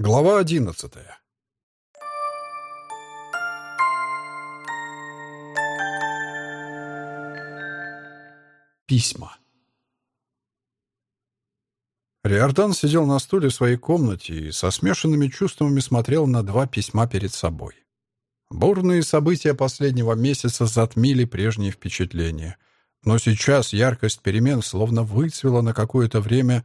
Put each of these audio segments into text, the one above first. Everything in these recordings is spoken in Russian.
Глава одиннадцатая. Письма. Риордан сидел на стуле в своей комнате и со смешанными чувствами смотрел на два письма перед собой. Бурные события последнего месяца затмили прежние впечатления. Но сейчас яркость перемен словно выцвела на какое-то время,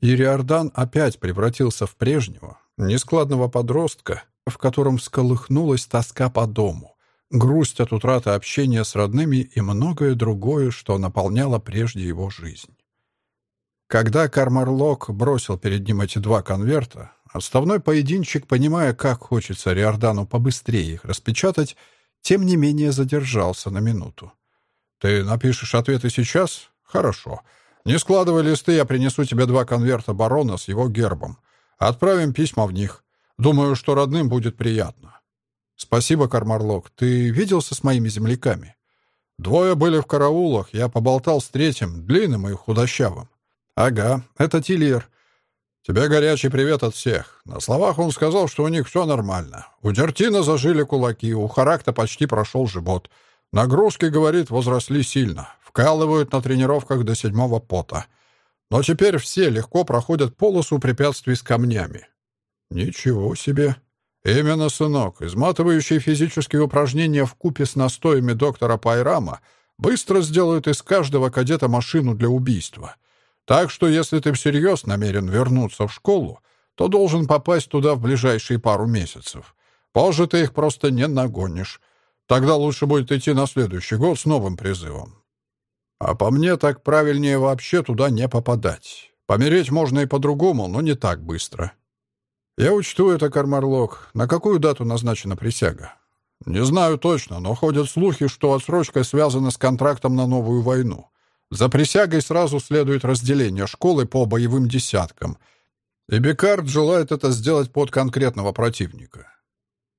и Риордан опять превратился в прежнего, нескладного подростка, в котором всколыхнулась тоска по дому, грусть от утраты общения с родными и многое другое, что наполняло прежде его жизнь. Когда Кармарлок бросил перед ним эти два конверта, отставной поединчик, понимая, как хочется Риордану побыстрее их распечатать, тем не менее задержался на минуту. «Ты напишешь ответы сейчас? Хорошо. Не складывай листы, я принесу тебе два конверта барона с его гербом. Отправим письма в них. Думаю, что родным будет приятно». «Спасибо, Кармарлок. Ты виделся с моими земляками?» «Двое были в караулах. Я поболтал с третьим, длинным и худощавым». «Ага, это Тильер. Тебе горячий привет от всех. На словах он сказал, что у них все нормально. У Дертина зажили кулаки, у Характа почти прошел живот. Нагрузки, говорит, возросли сильно. Вкалывают на тренировках до седьмого пота. Но теперь все легко проходят полосу препятствий с камнями. Ничего себе. Именно, сынок, изматывающие физические упражнения в купе с настоями доктора Пайрама быстро сделают из каждого кадета машину для убийства. Так что, если ты всерьез намерен вернуться в школу, то должен попасть туда в ближайшие пару месяцев. Позже ты их просто не нагонишь. Тогда лучше будет идти на следующий год с новым призывом. А по мне так правильнее вообще туда не попадать. Помереть можно и по-другому, но не так быстро. Я учту это, Кармарлок. На какую дату назначена присяга? Не знаю точно, но ходят слухи, что отсрочка связана с контрактом на новую войну. За присягой сразу следует разделение школы по боевым десяткам. И Бекард желает это сделать под конкретного противника.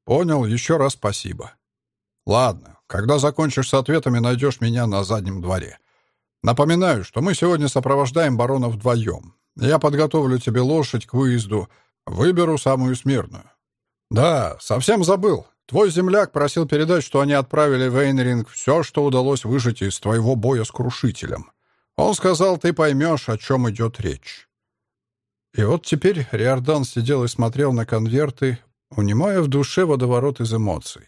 Понял, еще раз спасибо. Ладно, когда закончишь с ответами, найдешь меня на заднем дворе. Напоминаю, что мы сегодня сопровождаем барона вдвоем. Я подготовлю тебе лошадь к выезду, выберу самую смирную. Да, совсем забыл. Твой земляк просил передать, что они отправили в Эйнринг все, что удалось выжить из твоего боя с Крушителем. Он сказал, ты поймешь, о чем идет речь. И вот теперь Риордан сидел и смотрел на конверты, унимая в душе водоворот из эмоций.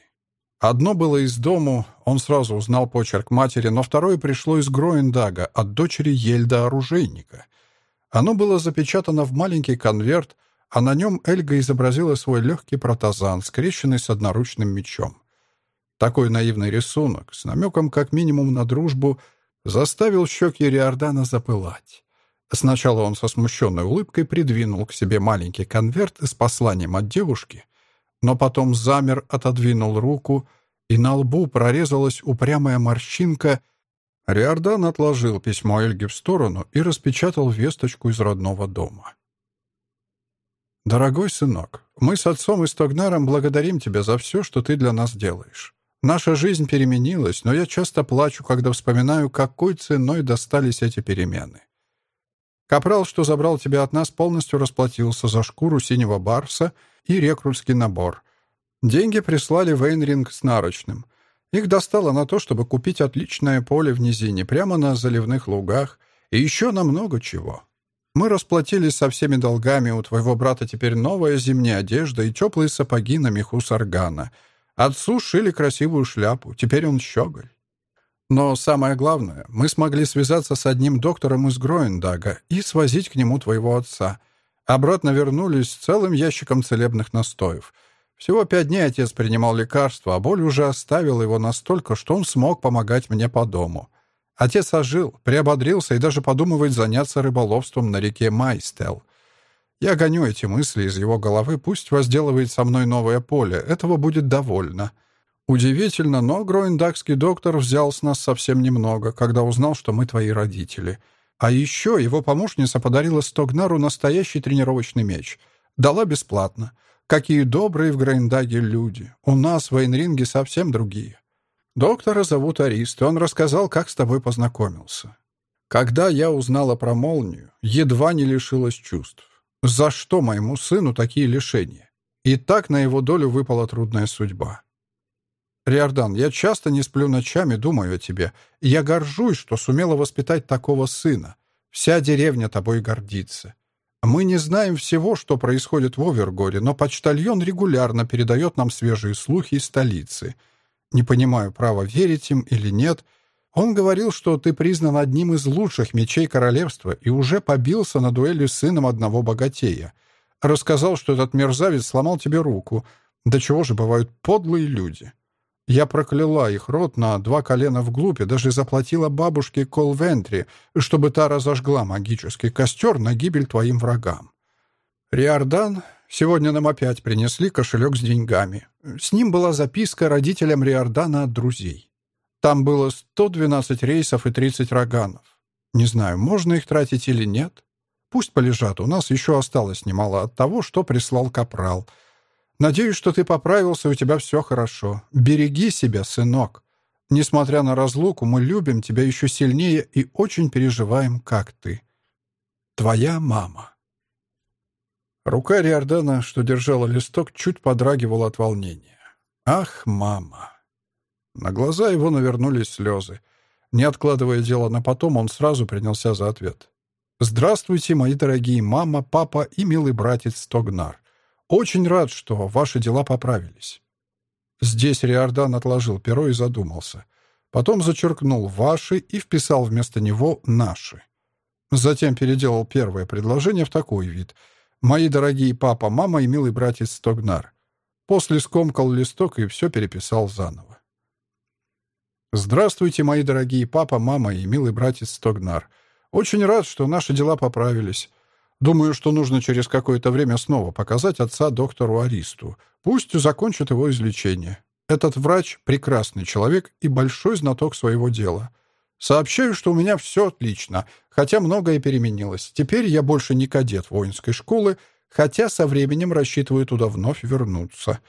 Одно было из дому, он сразу узнал почерк матери, но второе пришло из Гроиндага, от дочери Ельда-оружейника. Оно было запечатано в маленький конверт, а на нем Эльга изобразила свой легкий протазан, скрещенный с одноручным мечом. Такой наивный рисунок, с намеком как минимум на дружбу, заставил щеки Риордана запылать. Сначала он со смущенной улыбкой придвинул к себе маленький конверт с посланием от девушки — но потом замер, отодвинул руку, и на лбу прорезалась упрямая морщинка. Риордан отложил письмо Эльги в сторону и распечатал весточку из родного дома. «Дорогой сынок, мы с отцом и Стогнаром благодарим тебя за все, что ты для нас делаешь. Наша жизнь переменилась, но я часто плачу, когда вспоминаю, какой ценой достались эти перемены. Капрал, что забрал тебя от нас, полностью расплатился за шкуру синего барса — и рекрутский набор. Деньги прислали в Эйнринг с нарочным. Их достало на то, чтобы купить отличное поле в низине, прямо на заливных лугах, и еще на много чего. Мы расплатились со всеми долгами, у твоего брата теперь новая зимняя одежда и теплые сапоги на меху саргана. Отцу шили красивую шляпу, теперь он щеголь. Но самое главное, мы смогли связаться с одним доктором из Гроендага и свозить к нему твоего отца — Обратно вернулись с целым ящиком целебных настоев. Всего пять дней отец принимал лекарства, а боль уже оставила его настолько, что он смог помогать мне по дому. Отец ожил, приободрился и даже подумывает заняться рыболовством на реке Майстел. Я гоню эти мысли из его головы, пусть возделывает со мной новое поле, этого будет довольно. Удивительно, но гроиндакский доктор взял с нас совсем немного, когда узнал, что мы твои родители — а еще его помощница подарила Стогнару настоящий тренировочный меч. Дала бесплатно. Какие добрые в Грейндаге люди. У нас в Эйнринге совсем другие. Доктора зовут Арист, и он рассказал, как с тобой познакомился. Когда я узнала про молнию, едва не лишилась чувств. За что моему сыну такие лишения? И так на его долю выпала трудная судьба. Риордан, я часто не сплю ночами, думаю о тебе. Я горжусь, что сумела воспитать такого сына. Вся деревня тобой гордится. Мы не знаем всего, что происходит в Овергоре, но почтальон регулярно передает нам свежие слухи из столицы. Не понимаю, право верить им или нет. Он говорил, что ты признан одним из лучших мечей королевства и уже побился на дуэли с сыном одного богатея. Рассказал, что этот мерзавец сломал тебе руку. До чего же бывают подлые люди?» Я прокляла их рот на два колена вглубь и даже заплатила бабушке Колвентри, чтобы та разожгла магический костер на гибель твоим врагам. Риордан, сегодня нам опять принесли кошелек с деньгами. С ним была записка родителям Риордана от друзей. Там было 112 рейсов и 30 роганов. Не знаю, можно их тратить или нет. Пусть полежат, у нас еще осталось немало от того, что прислал Капрал — Надеюсь, что ты поправился, у тебя все хорошо. Береги себя, сынок. Несмотря на разлуку, мы любим тебя еще сильнее и очень переживаем, как ты. Твоя мама». Рука Риордана, что держала листок, чуть подрагивала от волнения. «Ах, мама!» На глаза его навернулись слезы. Не откладывая дело на потом, он сразу принялся за ответ. «Здравствуйте, мои дорогие мама, папа и милый братец Тогнар. Очень рад, что ваши дела поправились». Здесь Риордан отложил перо и задумался. Потом зачеркнул «ваши» и вписал вместо него «наши». Затем переделал первое предложение в такой вид. «Мои дорогие папа, мама и милый братец Стогнар». После скомкал листок и все переписал заново. «Здравствуйте, мои дорогие папа, мама и милый братец Стогнар. Очень рад, что наши дела поправились. Думаю, что нужно через какое-то время снова показать отца доктору Аристу. Пусть закончит его излечение. Этот врач — прекрасный человек и большой знаток своего дела. Сообщаю, что у меня все отлично, хотя многое переменилось. Теперь я больше не кадет воинской школы, хотя со временем рассчитываю туда вновь вернуться.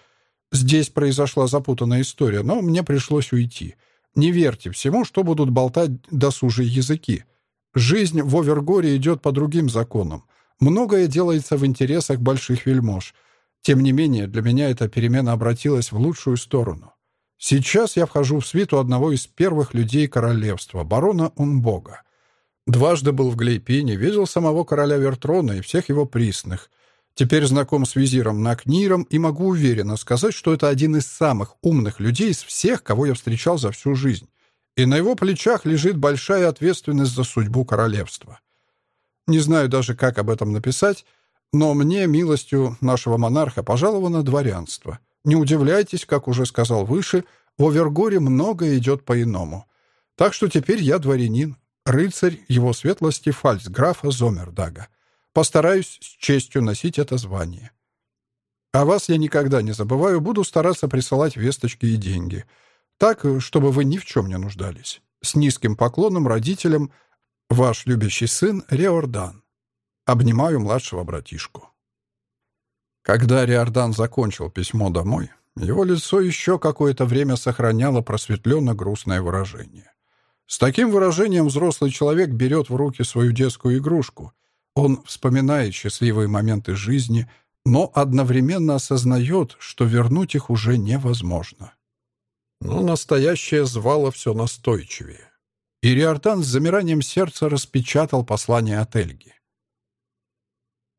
Здесь произошла запутанная история, но мне пришлось уйти. Не верьте всему, что будут болтать досужие языки. Жизнь в Овергоре идет по другим законам. Многое делается в интересах больших вельмож. Тем не менее, для меня эта перемена обратилась в лучшую сторону. Сейчас я вхожу в свиту одного из первых людей королевства, барона Унбога. Дважды был в Глейпине, видел самого короля Вертрона и всех его присных. Теперь знаком с визиром Накниром и могу уверенно сказать, что это один из самых умных людей из всех, кого я встречал за всю жизнь. И на его плечах лежит большая ответственность за судьбу королевства. Не знаю даже, как об этом написать, но мне, милостью нашего монарха, пожаловано дворянство. Не удивляйтесь, как уже сказал выше, в Овергоре многое идет по-иному. Так что теперь я дворянин, рыцарь его светлости фальцграфа Зомердага. Постараюсь с честью носить это звание. А вас я никогда не забываю, буду стараться присылать весточки и деньги. Так, чтобы вы ни в чем не нуждались. С низким поклоном родителям — Ваш любящий сын Риордан. Обнимаю младшего братишку. Когда Риордан закончил письмо домой, его лицо еще какое-то время сохраняло просветленно-грустное выражение. С таким выражением взрослый человек берет в руки свою детскую игрушку. Он вспоминает счастливые моменты жизни, но одновременно осознает, что вернуть их уже невозможно. Но настоящее звало все настойчивее и Риордан с замиранием сердца распечатал послание от Эльги.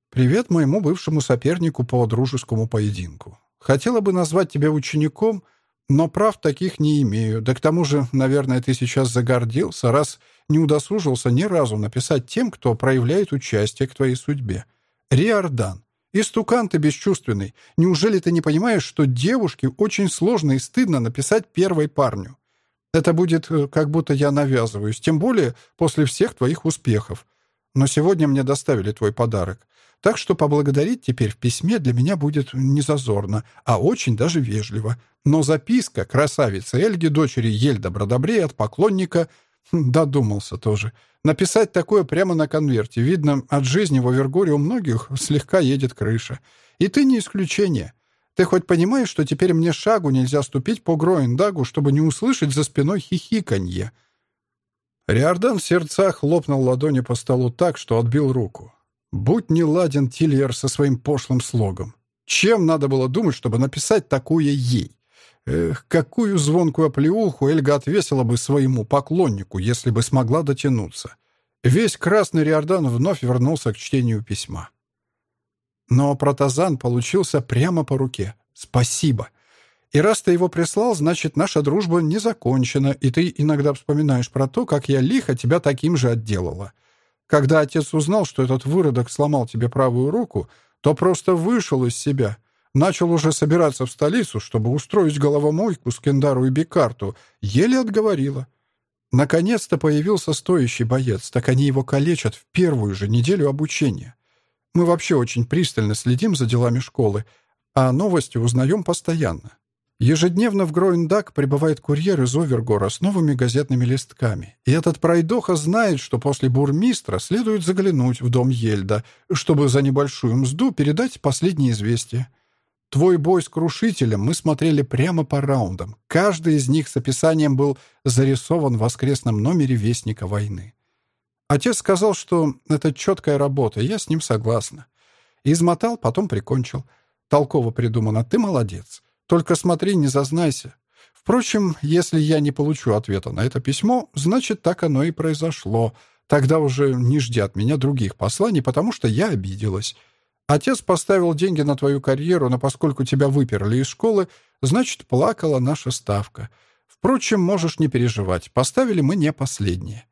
«Привет моему бывшему сопернику по дружескому поединку. Хотела бы назвать тебя учеником, но прав таких не имею. Да к тому же, наверное, ты сейчас загордился, раз не удосужился ни разу написать тем, кто проявляет участие к твоей судьбе. Риордан, истукан ты бесчувственный. Неужели ты не понимаешь, что девушке очень сложно и стыдно написать первой парню? Это будет, э, как будто я навязываюсь, тем более после всех твоих успехов. Но сегодня мне доставили твой подарок. Так что поблагодарить теперь в письме для меня будет не зазорно, а очень даже вежливо. Но записка красавицы Эльги, дочери Ельда Бродобрей от поклонника, хм, додумался тоже. Написать такое прямо на конверте. Видно, от жизни в Овергоре у многих слегка едет крыша. И ты не исключение. Ты хоть понимаешь, что теперь мне шагу нельзя ступить по Гроиндагу, чтобы не услышать за спиной хихиканье?» Риордан в сердцах хлопнул ладони по столу так, что отбил руку. Будь не ладен Тильер со своим пошлым слогом. Чем надо было думать, чтобы написать такое ей? Эх, какую звонкую оплеуху Эльга отвесила бы своему поклоннику, если бы смогла дотянуться. Весь красный Риордан вновь вернулся к чтению письма. Но протазан получился прямо по руке. Спасибо. И раз ты его прислал, значит, наша дружба не закончена, и ты иногда вспоминаешь про то, как я лихо тебя таким же отделала. Когда отец узнал, что этот выродок сломал тебе правую руку, то просто вышел из себя. Начал уже собираться в столицу, чтобы устроить головомойку с Кендару и Бикарту. Еле отговорила. Наконец-то появился стоящий боец, так они его калечат в первую же неделю обучения. Мы вообще очень пристально следим за делами школы, а новости узнаем постоянно. Ежедневно в Гроиндак прибывает курьер из Овергора с новыми газетными листками. И этот пройдоха знает, что после бурмистра следует заглянуть в дом Ельда, чтобы за небольшую мзду передать последние известия. Твой бой с Крушителем мы смотрели прямо по раундам. Каждый из них с описанием был зарисован в воскресном номере Вестника войны. Отец сказал, что это четкая работа, я с ним согласна. Измотал, потом прикончил. Толково придумано, ты молодец. Только смотри, не зазнайся. Впрочем, если я не получу ответа на это письмо, значит, так оно и произошло. Тогда уже не жди от меня других посланий, потому что я обиделась. Отец поставил деньги на твою карьеру, но поскольку тебя выперли из школы, значит, плакала наша ставка. Впрочем, можешь не переживать, поставили мы не последние.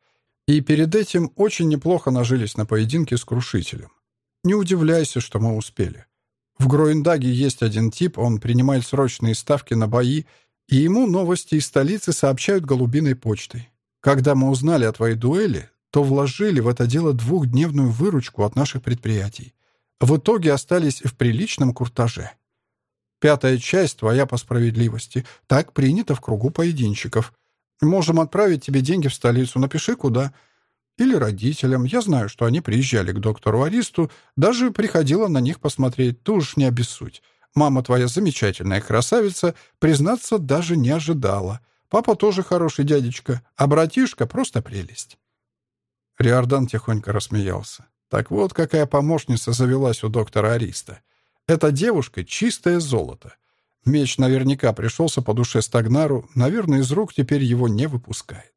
И перед этим очень неплохо нажились на поединке с Крушителем. Не удивляйся, что мы успели. В Гроиндаге есть один тип, он принимает срочные ставки на бои, и ему новости из столицы сообщают голубиной почтой. Когда мы узнали о твоей дуэли, то вложили в это дело двухдневную выручку от наших предприятий. В итоге остались в приличном куртаже. Пятая часть твоя по справедливости. Так принято в кругу поединщиков. Можем отправить тебе деньги в столицу. Напиши, куда. Или родителям. Я знаю, что они приезжали к доктору Аристу, даже приходила на них посмотреть. Ты уж не обессудь. Мама твоя замечательная красавица, признаться, даже не ожидала. Папа тоже хороший дядечка, а братишка просто прелесть». Риордан тихонько рассмеялся. Так вот, какая помощница завелась у доктора Ариста. Эта девушка — чистое золото. Меч наверняка пришелся по душе Стагнару, наверное, из рук теперь его не выпускает.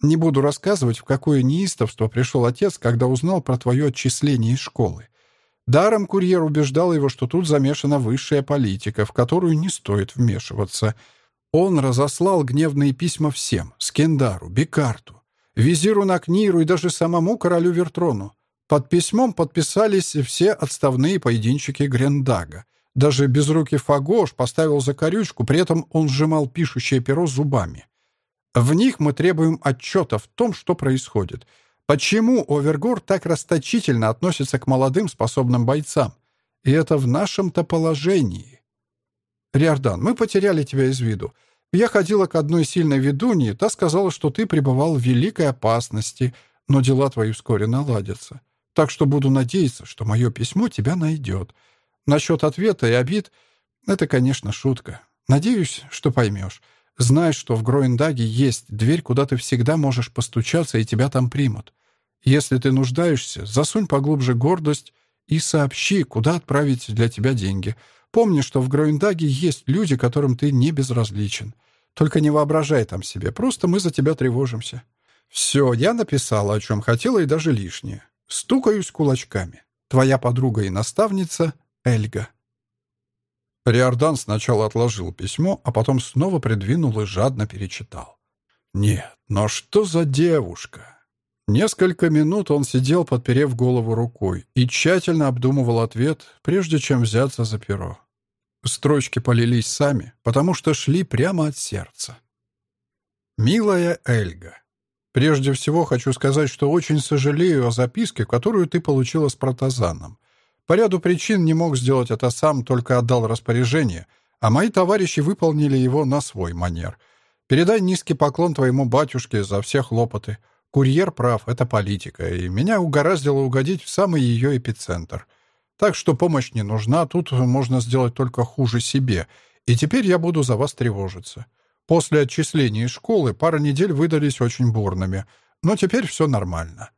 Не буду рассказывать, в какое неистовство пришел отец, когда узнал про твое отчисление из школы. Даром курьер убеждал его, что тут замешана высшая политика, в которую не стоит вмешиваться. Он разослал гневные письма всем — Скендару, Бекарту, визиру Накниру и даже самому королю Вертрону. Под письмом подписались все отставные поединчики Грендага. Даже безрукий Фагош поставил закорючку, при этом он сжимал пишущее перо зубами. В них мы требуем отчета в том, что происходит. Почему Овергор так расточительно относится к молодым способным бойцам? И это в нашем-то положении. Риордан, мы потеряли тебя из виду. Я ходила к одной сильной ведунье, та сказала, что ты пребывал в великой опасности, но дела твои вскоре наладятся. Так что буду надеяться, что мое письмо тебя найдет. Насчет ответа и обид — это, конечно, шутка. Надеюсь, что поймешь. Знай, что в Гроендаге есть дверь, куда ты всегда можешь постучаться, и тебя там примут. Если ты нуждаешься, засунь поглубже гордость и сообщи, куда отправить для тебя деньги. Помни, что в Гроендаге есть люди, которым ты не безразличен. Только не воображай там себе, просто мы за тебя тревожимся. Все, я написала, о чем хотела, и даже лишнее. Стукаюсь кулачками. Твоя подруга и наставница Эльга. Риордан сначала отложил письмо, а потом снова придвинул и жадно перечитал. «Нет, но что за девушка?» Несколько минут он сидел, подперев голову рукой, и тщательно обдумывал ответ, прежде чем взяться за перо. Строчки полились сами, потому что шли прямо от сердца. «Милая Эльга, прежде всего хочу сказать, что очень сожалею о записке, которую ты получила с протазаном. По ряду причин не мог сделать это сам, только отдал распоряжение, а мои товарищи выполнили его на свой манер. Передай низкий поклон твоему батюшке за все хлопоты. Курьер прав, это политика, и меня угораздило угодить в самый ее эпицентр. Так что помощь не нужна, тут можно сделать только хуже себе, и теперь я буду за вас тревожиться. После отчисления из школы пара недель выдались очень бурными, но теперь все нормально.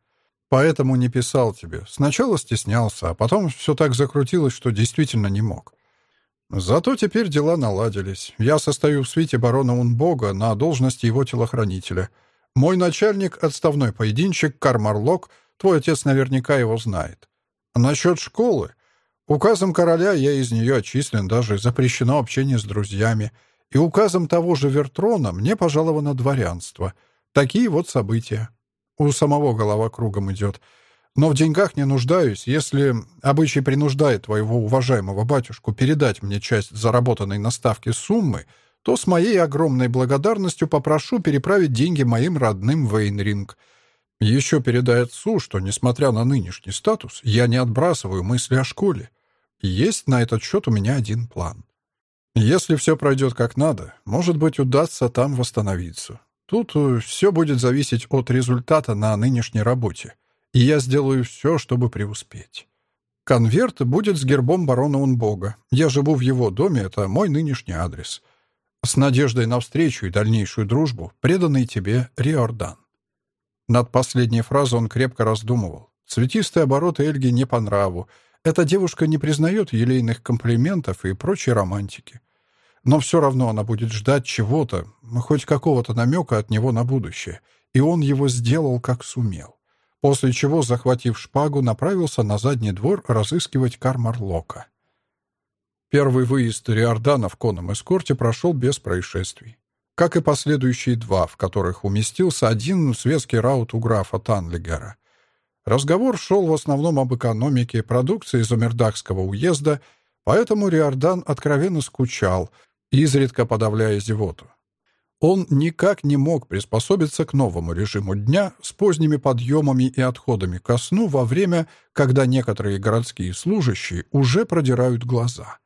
Поэтому не писал тебе. Сначала стеснялся, а потом все так закрутилось, что действительно не мог. Зато теперь дела наладились. Я состою в свите барона Унбога на должности его телохранителя. Мой начальник — отставной поединчик Кармарлок, твой отец наверняка его знает. Насчет школы. Указом короля я из нее отчислен, даже запрещено общение с друзьями. И указом того же Вертрона мне пожаловано дворянство. Такие вот события. У самого голова кругом идет. Но в деньгах не нуждаюсь. Если обычай принуждает твоего уважаемого батюшку передать мне часть заработанной на ставке суммы, то с моей огромной благодарностью попрошу переправить деньги моим родным в Эйнринг. Еще передай отцу, что, несмотря на нынешний статус, я не отбрасываю мысли о школе. Есть на этот счет у меня один план. Если все пройдет как надо, может быть, удастся там восстановиться. Тут э, все будет зависеть от результата на нынешней работе, и я сделаю все, чтобы преуспеть. Конверт будет с гербом барона Унбога. Я живу в его доме, это мой нынешний адрес. С надеждой на встречу и дальнейшую дружбу, преданный тебе Риордан. Над последней фразой он крепко раздумывал. Цветистые обороты Эльги не по нраву, эта девушка не признает елейных комплиментов и прочей романтики. Но все равно она будет ждать чего-то, хоть какого-то намека от него на будущее. И он его сделал, как сумел. После чего, захватив шпагу, направился на задний двор разыскивать Кармарлока. Первый выезд Риордана в конном эскорте прошел без происшествий. Как и последующие два, в которых уместился один светский раут у графа Танлигера — Разговор шел в основном об экономике, продукции Замердахского уезда, поэтому Риордан откровенно скучал, изредка подавляя зевоту. Он никак не мог приспособиться к новому режиму дня с поздними подъемами и отходами ко сну во время, когда некоторые городские служащие уже продирают глаза.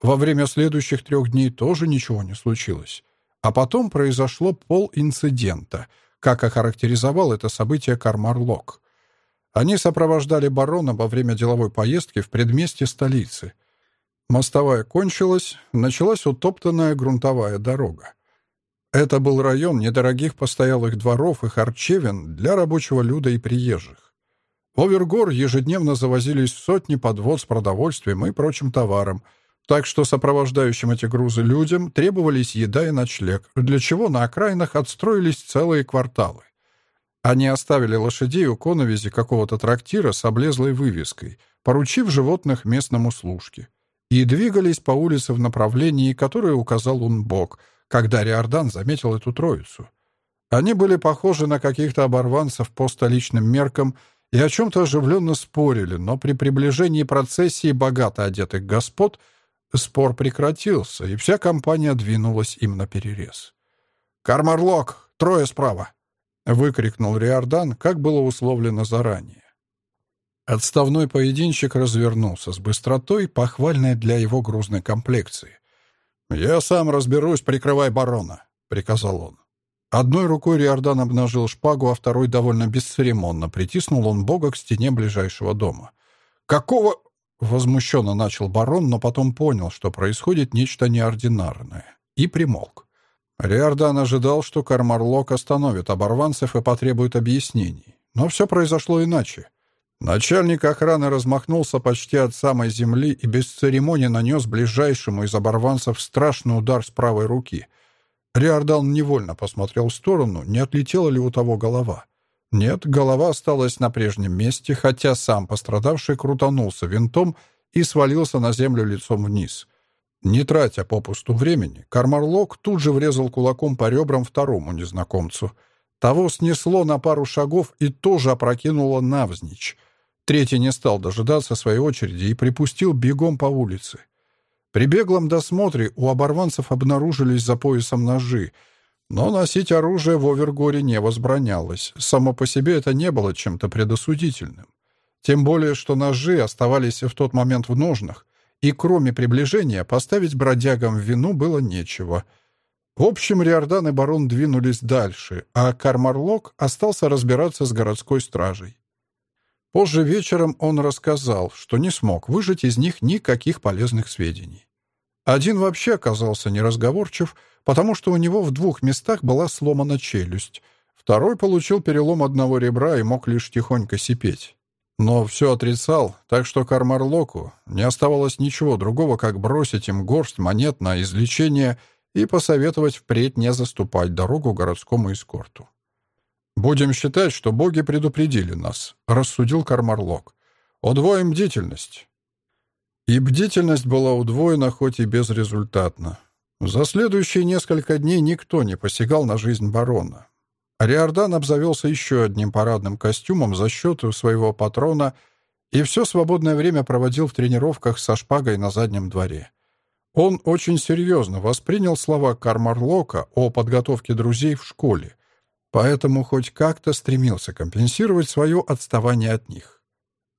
Во время следующих трех дней тоже ничего не случилось. А потом произошло пол-инцидента, как охарактеризовал это событие Кармар Лок. Они сопровождали барона во время деловой поездки в предместье столицы. Мостовая кончилась, началась утоптанная грунтовая дорога. Это был район недорогих постоялых дворов и харчевин для рабочего люда и приезжих. В Овергор ежедневно завозились сотни подвод с продовольствием и прочим товаром, так что сопровождающим эти грузы людям требовались еда и ночлег, для чего на окраинах отстроились целые кварталы. Они оставили лошадей у коновизи какого-то трактира с облезлой вывеской, поручив животных местному служке, и двигались по улице в направлении, которое указал Унбок, когда Риордан заметил эту троицу. Они были похожи на каких-то оборванцев по столичным меркам и о чем-то оживленно спорили, но при приближении процессии богато одетых господ спор прекратился, и вся компания двинулась им на перерез. «Кармарлок! Трое справа!» — выкрикнул Риордан, как было условлено заранее. Отставной поединщик развернулся с быстротой, похвальной для его грузной комплекции. «Я сам разберусь, прикрывай барона», — приказал он. Одной рукой Риордан обнажил шпагу, а второй довольно бесцеремонно притиснул он бога к стене ближайшего дома. «Какого...» — возмущенно начал барон, но потом понял, что происходит нечто неординарное, и примолк. Риордан ожидал, что Кармарлок остановит оборванцев и потребует объяснений. Но все произошло иначе. Начальник охраны размахнулся почти от самой земли и без церемонии нанес ближайшему из оборванцев страшный удар с правой руки. Риордан невольно посмотрел в сторону, не отлетела ли у того голова. Нет, голова осталась на прежнем месте, хотя сам пострадавший крутанулся винтом и свалился на землю лицом вниз. Не тратя попусту времени, Кармарлок тут же врезал кулаком по ребрам второму незнакомцу. Того снесло на пару шагов и тоже опрокинуло навзничь. Третий не стал дожидаться своей очереди и припустил бегом по улице. При беглом досмотре у оборванцев обнаружились за поясом ножи, но носить оружие в Овергоре не возбранялось. Само по себе это не было чем-то предосудительным. Тем более, что ножи оставались в тот момент в ножнах, и кроме приближения поставить бродягам вину было нечего. В общем, Риордан и барон двинулись дальше, а Кармарлок остался разбираться с городской стражей. Позже вечером он рассказал, что не смог выжать из них никаких полезных сведений. Один вообще оказался неразговорчив, потому что у него в двух местах была сломана челюсть. Второй получил перелом одного ребра и мог лишь тихонько сипеть. Но все отрицал, так что Кармарлоку не оставалось ничего другого, как бросить им горсть монет на излечение и посоветовать впредь не заступать дорогу городскому эскорту. «Будем считать, что боги предупредили нас», — рассудил Кармарлок. «Удвоим бдительность». И бдительность была удвоена, хоть и безрезультатно. За следующие несколько дней никто не посягал на жизнь барона. Риордан обзавелся еще одним парадным костюмом за счет своего патрона и все свободное время проводил в тренировках со шпагой на заднем дворе. Он очень серьезно воспринял слова Кармарлока о подготовке друзей в школе, поэтому хоть как-то стремился компенсировать свое отставание от них.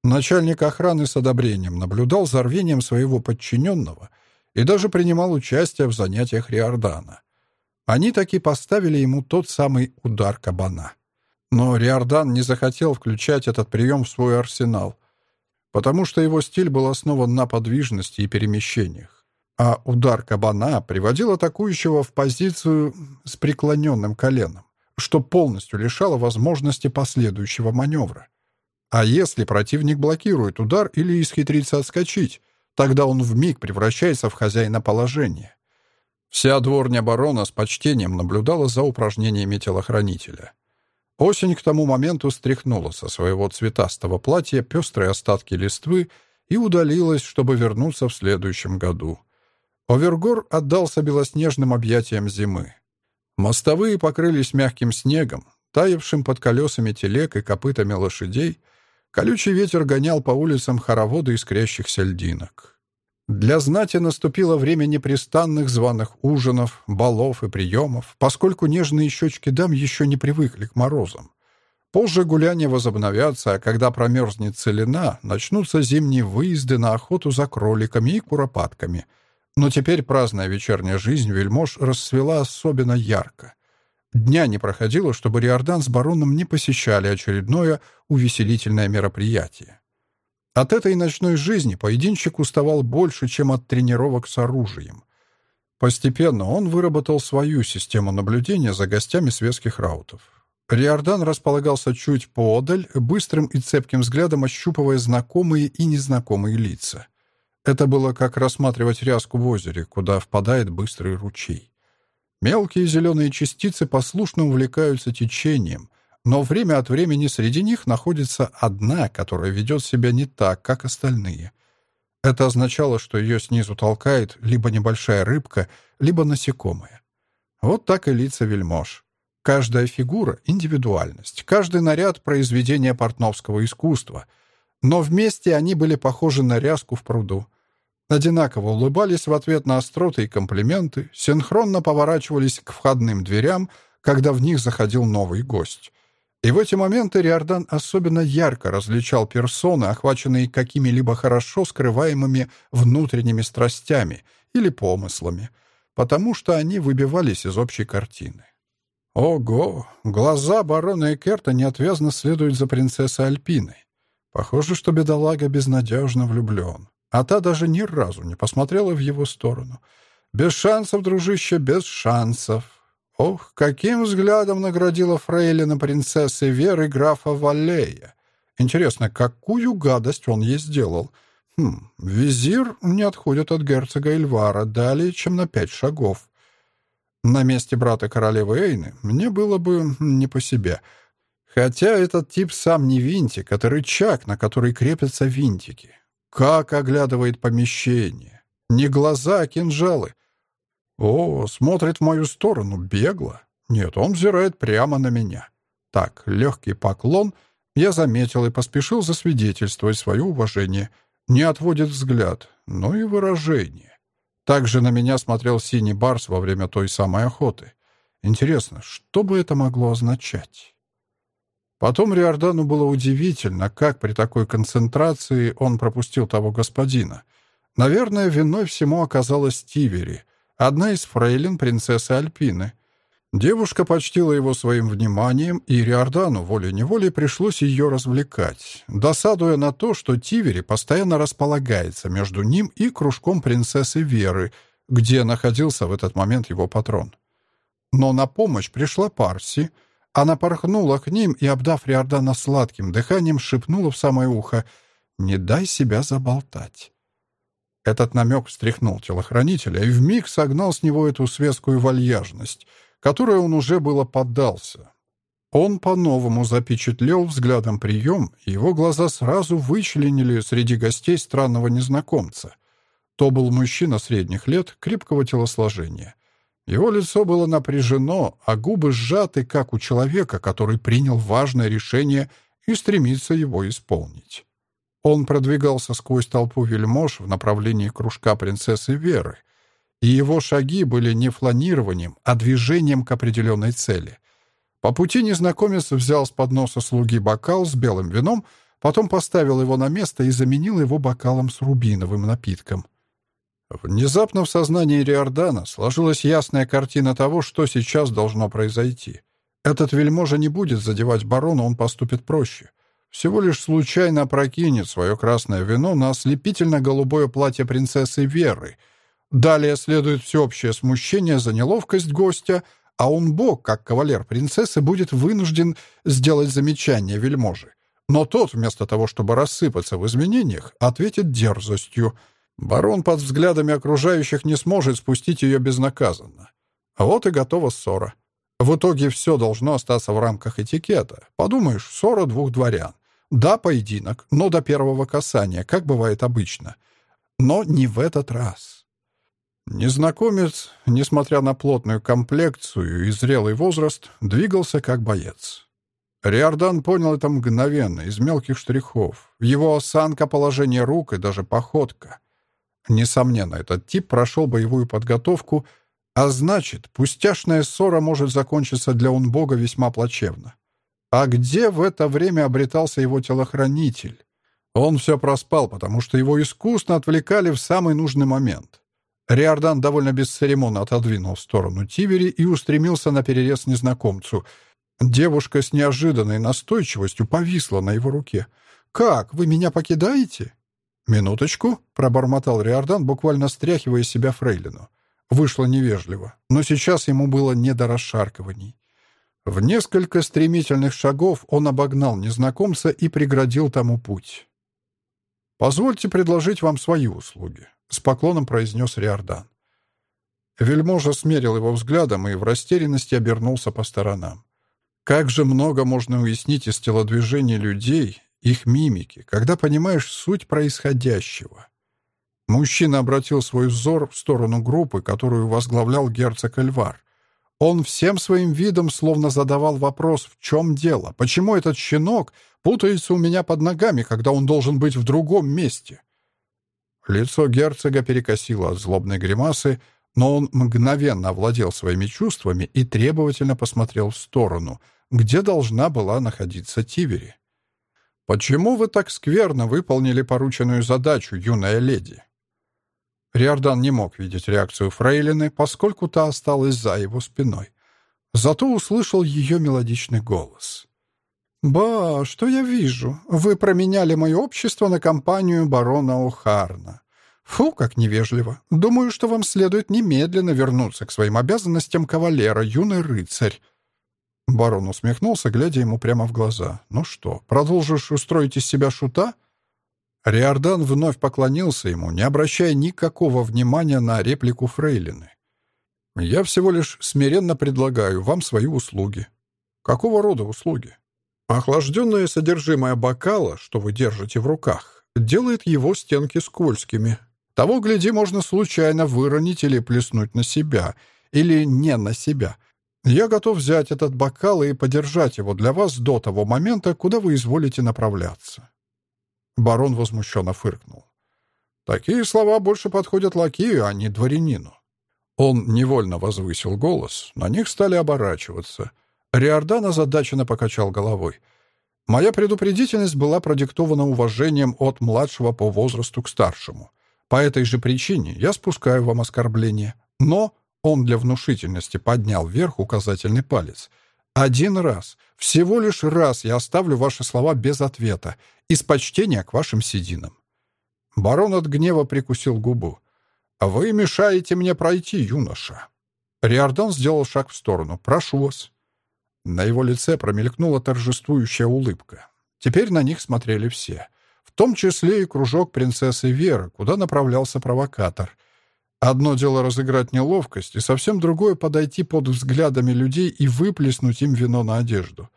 Начальник охраны с одобрением наблюдал за рвением своего подчиненного и даже принимал участие в занятиях Риордана. Они таки поставили ему тот самый удар кабана. Но Риордан не захотел включать этот прием в свой арсенал, потому что его стиль был основан на подвижности и перемещениях. А удар кабана приводил атакующего в позицию с преклоненным коленом, что полностью лишало возможности последующего маневра. А если противник блокирует удар или исхитрится отскочить, тогда он вмиг превращается в хозяина положения. Вся дворня барона с почтением наблюдала за упражнениями телохранителя. Осень к тому моменту стряхнула со своего цветастого платья пестрые остатки листвы и удалилась, чтобы вернуться в следующем году. Овергор отдался белоснежным объятиям зимы. Мостовые покрылись мягким снегом, таявшим под колесами телег и копытами лошадей — Колючий ветер гонял по улицам хороводы искрящихся льдинок. Для знати наступило время непрестанных званых ужинов, балов и приемов, поскольку нежные щечки дам еще не привыкли к морозам. Позже гуляния возобновятся, а когда промерзнет целина, начнутся зимние выезды на охоту за кроликами и куропатками. Но теперь праздная вечерняя жизнь вельмож расцвела особенно ярко. Дня не проходило, чтобы Риордан с бароном не посещали очередное увеселительное мероприятие. От этой ночной жизни поединщик уставал больше, чем от тренировок с оружием. Постепенно он выработал свою систему наблюдения за гостями светских раутов. Риордан располагался чуть поодаль, быстрым и цепким взглядом ощупывая знакомые и незнакомые лица. Это было как рассматривать ряску в озере, куда впадает быстрый ручей. Мелкие зеленые частицы послушно увлекаются течением, но время от времени среди них находится одна, которая ведет себя не так, как остальные. Это означало, что ее снизу толкает либо небольшая рыбка, либо насекомое. Вот так и лица вельмож. Каждая фигура — индивидуальность, каждый наряд — произведение портновского искусства. Но вместе они были похожи на ряску в пруду одинаково улыбались в ответ на остроты и комплименты, синхронно поворачивались к входным дверям, когда в них заходил новый гость. И в эти моменты Риордан особенно ярко различал персоны, охваченные какими-либо хорошо скрываемыми внутренними страстями или помыслами, потому что они выбивались из общей картины. Ого! Глаза барона Экерта неотвязно следуют за принцессой Альпиной. Похоже, что бедолага безнадежно влюблен а та даже ни разу не посмотрела в его сторону. «Без шансов, дружище, без шансов!» Ох, каким взглядом наградила фрейлина принцессы Веры графа Валлея. Интересно, какую гадость он ей сделал? Хм, визир не отходит от герцога Эльвара далее, чем на пять шагов. На месте брата королевы Эйны мне было бы не по себе. Хотя этот тип сам не винтик, а рычаг, на который крепятся винтики. Как оглядывает помещение. Не глаза, а кинжалы. О, смотрит в мою сторону, бегло. Нет, он взирает прямо на меня. Так, легкий поклон я заметил и поспешил засвидетельствовать свое уважение. Не отводит взгляд, но и выражение. Также на меня смотрел синий барс во время той самой охоты. Интересно, что бы это могло означать? Потом Риордану было удивительно, как при такой концентрации он пропустил того господина. Наверное, виной всему оказалась Тивери, одна из фрейлин принцессы Альпины. Девушка почтила его своим вниманием, и Риордану волей-неволей пришлось ее развлекать, досадуя на то, что Тивери постоянно располагается между ним и кружком принцессы Веры, где находился в этот момент его патрон. Но на помощь пришла Парси — Она порхнула к ним и, обдав Риордана сладким дыханием, шепнула в самое ухо «Не дай себя заболтать». Этот намек встряхнул телохранителя и вмиг согнал с него эту светскую вальяжность, которой он уже было поддался. Он по-новому запечатлел взглядом прием, и его глаза сразу вычленили среди гостей странного незнакомца. То был мужчина средних лет, крепкого телосложения. Его лицо было напряжено, а губы сжаты, как у человека, который принял важное решение и стремится его исполнить. Он продвигался сквозь толпу вельмож в направлении кружка принцессы Веры, и его шаги были не фланированием, а движением к определенной цели. По пути незнакомец взял с подноса слуги бокал с белым вином, потом поставил его на место и заменил его бокалом с рубиновым напитком. Внезапно в сознании Риордана сложилась ясная картина того, что сейчас должно произойти. Этот вельможа не будет задевать барона, он поступит проще. Всего лишь случайно опрокинет свое красное вино на ослепительно-голубое платье принцессы Веры. Далее следует всеобщее смущение за неловкость гостя, а он, бог, как кавалер принцессы, будет вынужден сделать замечание вельможи. Но тот, вместо того, чтобы рассыпаться в изменениях, ответит дерзостью — Барон под взглядами окружающих не сможет спустить ее безнаказанно. Вот и готова ссора. В итоге все должно остаться в рамках этикета. Подумаешь, ссора двух дворян. Да, поединок, но до первого касания, как бывает обычно. Но не в этот раз. Незнакомец, несмотря на плотную комплекцию и зрелый возраст, двигался как боец. Риордан понял это мгновенно, из мелких штрихов. Его осанка, положение рук и даже походка. Несомненно, этот тип прошел боевую подготовку, а значит, пустяшная ссора может закончиться для Унбога весьма плачевно. А где в это время обретался его телохранитель? Он все проспал, потому что его искусно отвлекали в самый нужный момент. Риордан довольно бесцеремонно отодвинул в сторону Тивери и устремился на перерез незнакомцу. Девушка с неожиданной настойчивостью повисла на его руке. «Как? Вы меня покидаете?» «Минуточку», — пробормотал Риордан, буквально стряхивая себя фрейлину. Вышло невежливо, но сейчас ему было не до расшаркиваний. В несколько стремительных шагов он обогнал незнакомца и преградил тому путь. «Позвольте предложить вам свои услуги», — с поклоном произнес Риордан. Вельможа смерил его взглядом и в растерянности обернулся по сторонам. Как же много можно уяснить из телодвижений людей, их мимики, когда понимаешь суть происходящего. Мужчина обратил свой взор в сторону группы, которую возглавлял герцог Эльвар. Он всем своим видом словно задавал вопрос, в чем дело, почему этот щенок путается у меня под ногами, когда он должен быть в другом месте. Лицо герцога перекосило от злобной гримасы, но он мгновенно овладел своими чувствами и требовательно посмотрел в сторону, где должна была находиться Тивери. «Почему вы так скверно выполнили порученную задачу, юная леди?» Риордан не мог видеть реакцию Фрейлины, поскольку та осталась за его спиной. Зато услышал ее мелодичный голос. «Ба, что я вижу? Вы променяли мое общество на компанию барона О'Харна. Фу, как невежливо. Думаю, что вам следует немедленно вернуться к своим обязанностям кавалера, юный рыцарь. Барон усмехнулся, глядя ему прямо в глаза. «Ну что, продолжишь устроить из себя шута?» Риордан вновь поклонился ему, не обращая никакого внимания на реплику Фрейлины. «Я всего лишь смиренно предлагаю вам свои услуги». «Какого рода услуги?» «Охлажденное содержимое бокала, что вы держите в руках, делает его стенки скользкими. Того, гляди, можно случайно выронить или плеснуть на себя, или не на себя, я готов взять этот бокал и подержать его для вас до того момента, куда вы изволите направляться». Барон возмущенно фыркнул. «Такие слова больше подходят лакею, а не дворянину». Он невольно возвысил голос, на них стали оборачиваться. Риордан озадаченно покачал головой. «Моя предупредительность была продиктована уважением от младшего по возрасту к старшему. По этой же причине я спускаю вам оскорбление. Но он для внушительности поднял вверх указательный палец. «Один раз, всего лишь раз я оставлю ваши слова без ответа, из почтения к вашим сединам». Барон от гнева прикусил губу. «А «Вы мешаете мне пройти, юноша». Риордан сделал шаг в сторону. «Прошу вас». На его лице промелькнула торжествующая улыбка. Теперь на них смотрели все. В том числе и кружок принцессы Веры, куда направлялся провокатор. Одно дело разыграть неловкость, и совсем другое — подойти под взглядами людей и выплеснуть им вино на одежду.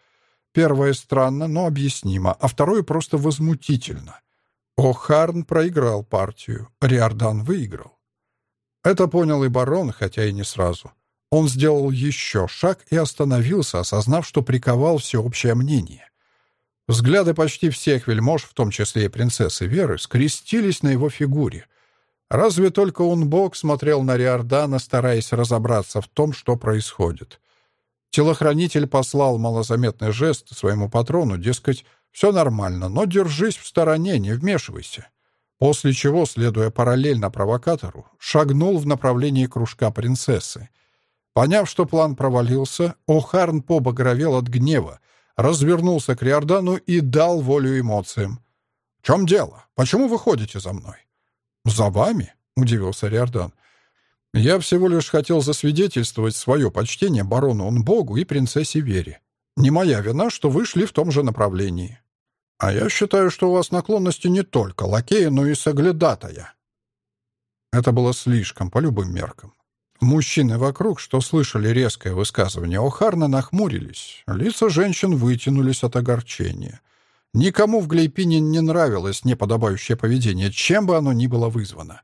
Первое странно, но объяснимо, а второе просто возмутительно. О'Харн проиграл партию, Риордан выиграл. Это понял и барон, хотя и не сразу. Он сделал еще шаг и остановился, осознав, что приковал всеобщее мнение. Взгляды почти всех вельмож, в том числе и принцессы Веры, скрестились на его фигуре. Разве только он бог смотрел на Риордана, стараясь разобраться в том, что происходит. Телохранитель послал малозаметный жест своему патрону, дескать, «Все нормально, но держись в стороне, не вмешивайся». После чего, следуя параллельно провокатору, шагнул в направлении кружка принцессы. Поняв, что план провалился, О'Харн побагровел от гнева, развернулся к Риордану и дал волю эмоциям. «В чем дело? Почему вы ходите за мной?» «За вами?» — удивился Риордан. «Я всего лишь хотел засвидетельствовать свое почтение барону Унбогу и принцессе Вере. Не моя вина, что вы шли в том же направлении. А я считаю, что у вас наклонности не только лакея, но и соглядатая». Это было слишком, по любым меркам. Мужчины вокруг, что слышали резкое высказывание Охарна, нахмурились. Лица женщин вытянулись от огорчения. Никому в Глейпине не нравилось неподобающее поведение, чем бы оно ни было вызвано.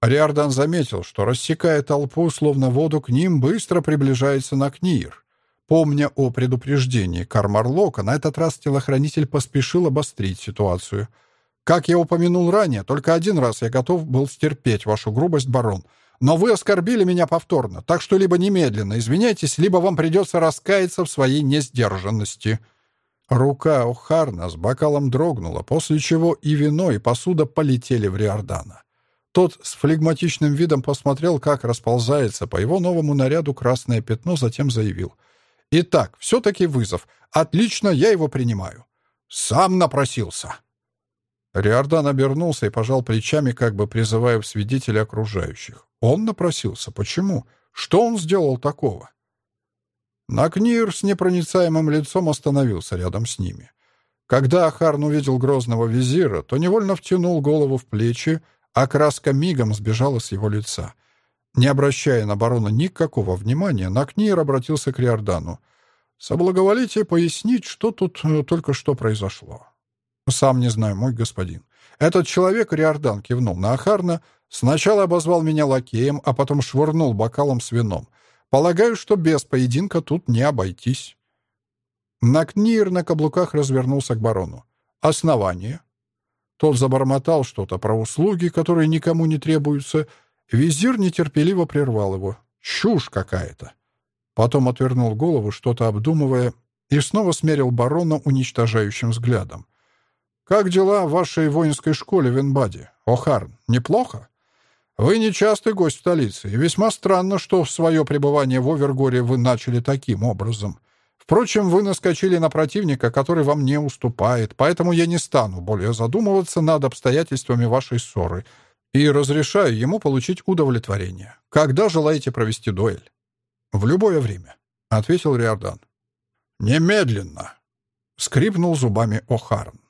Риордан заметил, что, рассекая толпу, словно воду к ним, быстро приближается Накнир. Помня о предупреждении Кармарлока, на этот раз телохранитель поспешил обострить ситуацию. «Как я упомянул ранее, только один раз я готов был стерпеть вашу грубость, барон — но вы оскорбили меня повторно, так что либо немедленно извиняйтесь, либо вам придется раскаяться в своей несдержанности». Рука Охарна с бокалом дрогнула, после чего и вино, и посуда полетели в Риордана. Тот с флегматичным видом посмотрел, как расползается по его новому наряду красное пятно, затем заявил. «Итак, все-таки вызов. Отлично, я его принимаю». «Сам напросился». Риордан обернулся и пожал плечами, как бы призывая в свидетели окружающих. Он напросился. Почему? Что он сделал такого? Накнир с непроницаемым лицом остановился рядом с ними. Когда Ахарн увидел грозного визира, то невольно втянул голову в плечи, а краска мигом сбежала с его лица. Не обращая на барона никакого внимания, Накнир обратился к Риордану. «Соблаговолите пояснить, что тут э, только что произошло?» «Сам не знаю, мой господин. Этот человек, Риордан, кивнул на Ахарна, Сначала обозвал меня лакеем, а потом швырнул бокалом с вином. Полагаю, что без поединка тут не обойтись. Накнир на каблуках развернулся к барону. «Основание?» Тот забормотал что-то про услуги, которые никому не требуются. Визир нетерпеливо прервал его. «Чушь какая-то!» Потом отвернул голову, что-то обдумывая, и снова смерил барона уничтожающим взглядом. «Как дела в вашей воинской школе в Энбаде? Охарн, неплохо?» Вы нечастый гость столицы, и весьма странно, что в свое пребывание в Овергоре вы начали таким образом. Впрочем, вы наскочили на противника, который вам не уступает, поэтому я не стану более задумываться над обстоятельствами вашей ссоры и разрешаю ему получить удовлетворение. Когда желаете провести дуэль? В любое время, — ответил Риордан. Немедленно, — скрипнул зубами О'Харн.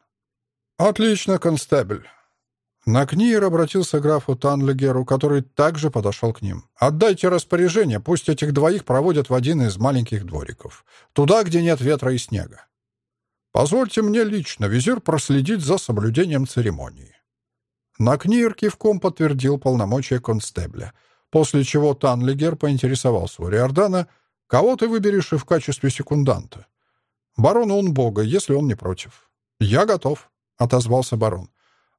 «Отлично, констебль. На Книер обратился к графу Танлегеру, который также подошел к ним. «Отдайте распоряжение, пусть этих двоих проводят в один из маленьких двориков. Туда, где нет ветра и снега. Позвольте мне лично, визир, проследить за соблюдением церемонии». Накнир кивком подтвердил полномочия констебля, после чего Танлигер поинтересовался у Риордана, «Кого ты выберешь в качестве секунданта?» «Барона Унбога, если он не против». «Я готов», — отозвался барон.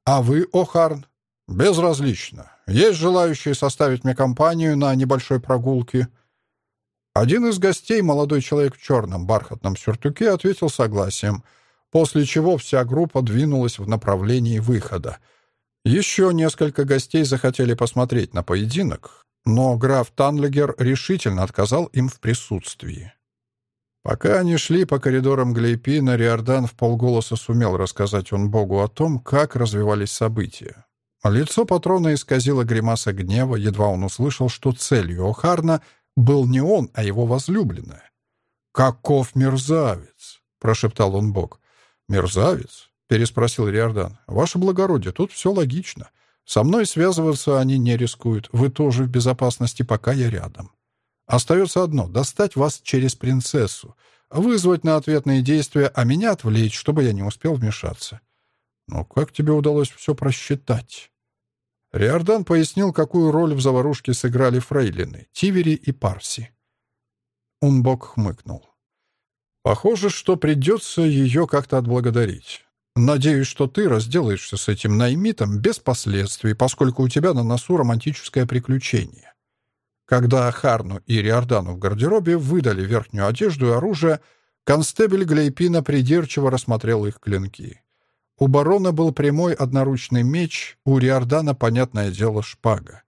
«А вы, О'Харн?» «Безразлично. Есть желающие составить мне компанию на небольшой прогулке?» Один из гостей, молодой человек в черном бархатном сюртуке, ответил согласием, после чего вся группа двинулась в направлении выхода. Еще несколько гостей захотели посмотреть на поединок, но граф Танлегер решительно отказал им в присутствии. Пока они шли по коридорам Глейпина, Риордан в полголоса сумел рассказать он Богу о том, как развивались события. Лицо патрона исказило гримаса гнева, едва он услышал, что целью Охарна был не он, а его возлюбленная. «Каков мерзавец!» — прошептал он Бог. «Мерзавец?» — переспросил Риордан. «Ваше благородие, тут все логично. Со мной связываться они не рискуют. Вы тоже в безопасности, пока я рядом. Остается одно — достать вас через принцессу, вызвать на ответные действия, а меня отвлечь, чтобы я не успел вмешаться. Но как тебе удалось все просчитать?» Риордан пояснил, какую роль в заварушке сыграли фрейлины, Тивери и Парси. Унбок хмыкнул. «Похоже, что придется ее как-то отблагодарить. Надеюсь, что ты разделаешься с этим наймитом без последствий, поскольку у тебя на носу романтическое приключение». Когда Харну и Риордану в гардеробе выдали верхнюю одежду и оружие, констебель Глейпина придирчиво рассмотрел их клинки. У барона был прямой одноручный меч, у Риордана, понятное дело, шпага.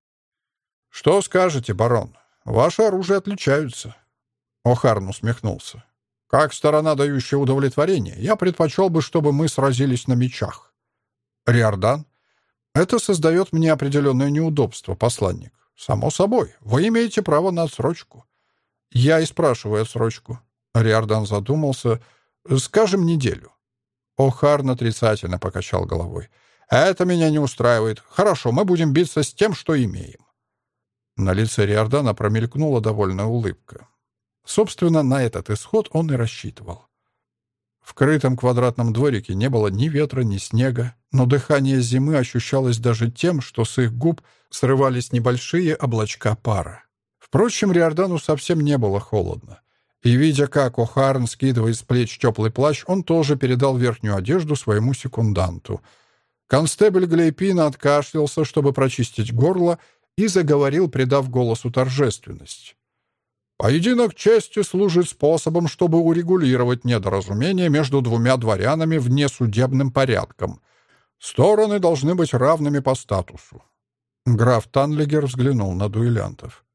«Что скажете, барон? Ваши оружия отличаются». О'Харн усмехнулся. «Как сторона, дающая удовлетворение, я предпочел бы, чтобы мы сразились на мечах». «Риордан?» «Это создает мне определенное неудобство, посланник. Само собой, вы имеете право на отсрочку». «Я и спрашиваю отсрочку». Риордан задумался. «Скажем, неделю». О'Харн отрицательно покачал головой. «Это меня не устраивает. Хорошо, мы будем биться с тем, что имеем». На лице Риордана промелькнула довольная улыбка. Собственно, на этот исход он и рассчитывал. В крытом квадратном дворике не было ни ветра, ни снега, но дыхание зимы ощущалось даже тем, что с их губ срывались небольшие облачка пара. Впрочем, Риордану совсем не было холодно. И, видя, как О'Харн скидывает с плеч теплый плащ, он тоже передал верхнюю одежду своему секунданту. Констебль Глейпина откашлялся, чтобы прочистить горло, и заговорил, придав голосу торжественность. «Поединок чести служит способом, чтобы урегулировать недоразумение между двумя дворянами внесудебным порядком. Стороны должны быть равными по статусу». Граф Танлигер взглянул на дуэлянтов.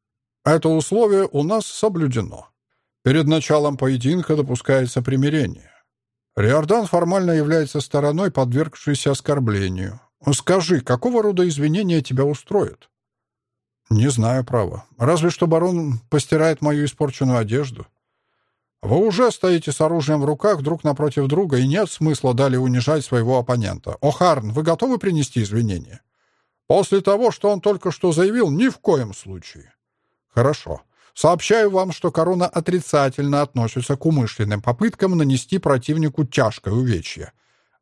«Это условие у нас соблюдено. Перед началом поединка допускается примирение. Риордан формально является стороной, подвергшейся оскорблению. Скажи, какого рода извинения тебя устроят? Не знаю, право. Разве что барон постирает мою испорченную одежду. Вы уже стоите с оружием в руках друг напротив друга, и нет смысла далее унижать своего оппонента. О'Харн, вы готовы принести извинения? После того, что он только что заявил, ни в коем случае. Хорошо. Сообщаю вам, что корона отрицательно относится к умышленным попыткам нанести противнику тяжкое увечье.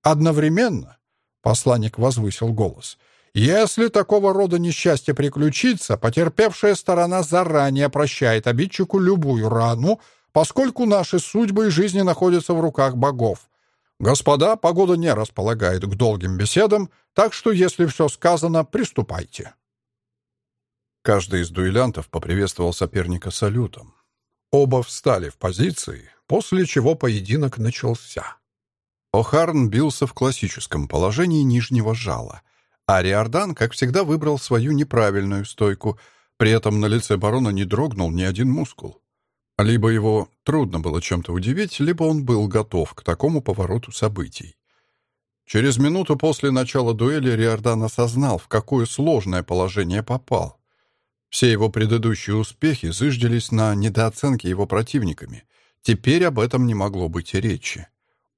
Одновременно, посланник возвысил голос, если такого рода несчастье приключится, потерпевшая сторона заранее прощает обидчику любую рану, поскольку наши судьбы и жизни находятся в руках богов. Господа, погода не располагает к долгим беседам, так что, если все сказано, приступайте. Каждый из дуэлянтов поприветствовал соперника салютом. Оба встали в позиции, после чего поединок начался. О'Харн бился в классическом положении нижнего жала, а Риордан, как всегда, выбрал свою неправильную стойку, при этом на лице барона не дрогнул ни один мускул. Либо его трудно было чем-то удивить, либо он был готов к такому повороту событий. Через минуту после начала дуэли Риордан осознал, в какое сложное положение попал. Все его предыдущие успехи зыждились на недооценке его противниками. Теперь об этом не могло быть и речи.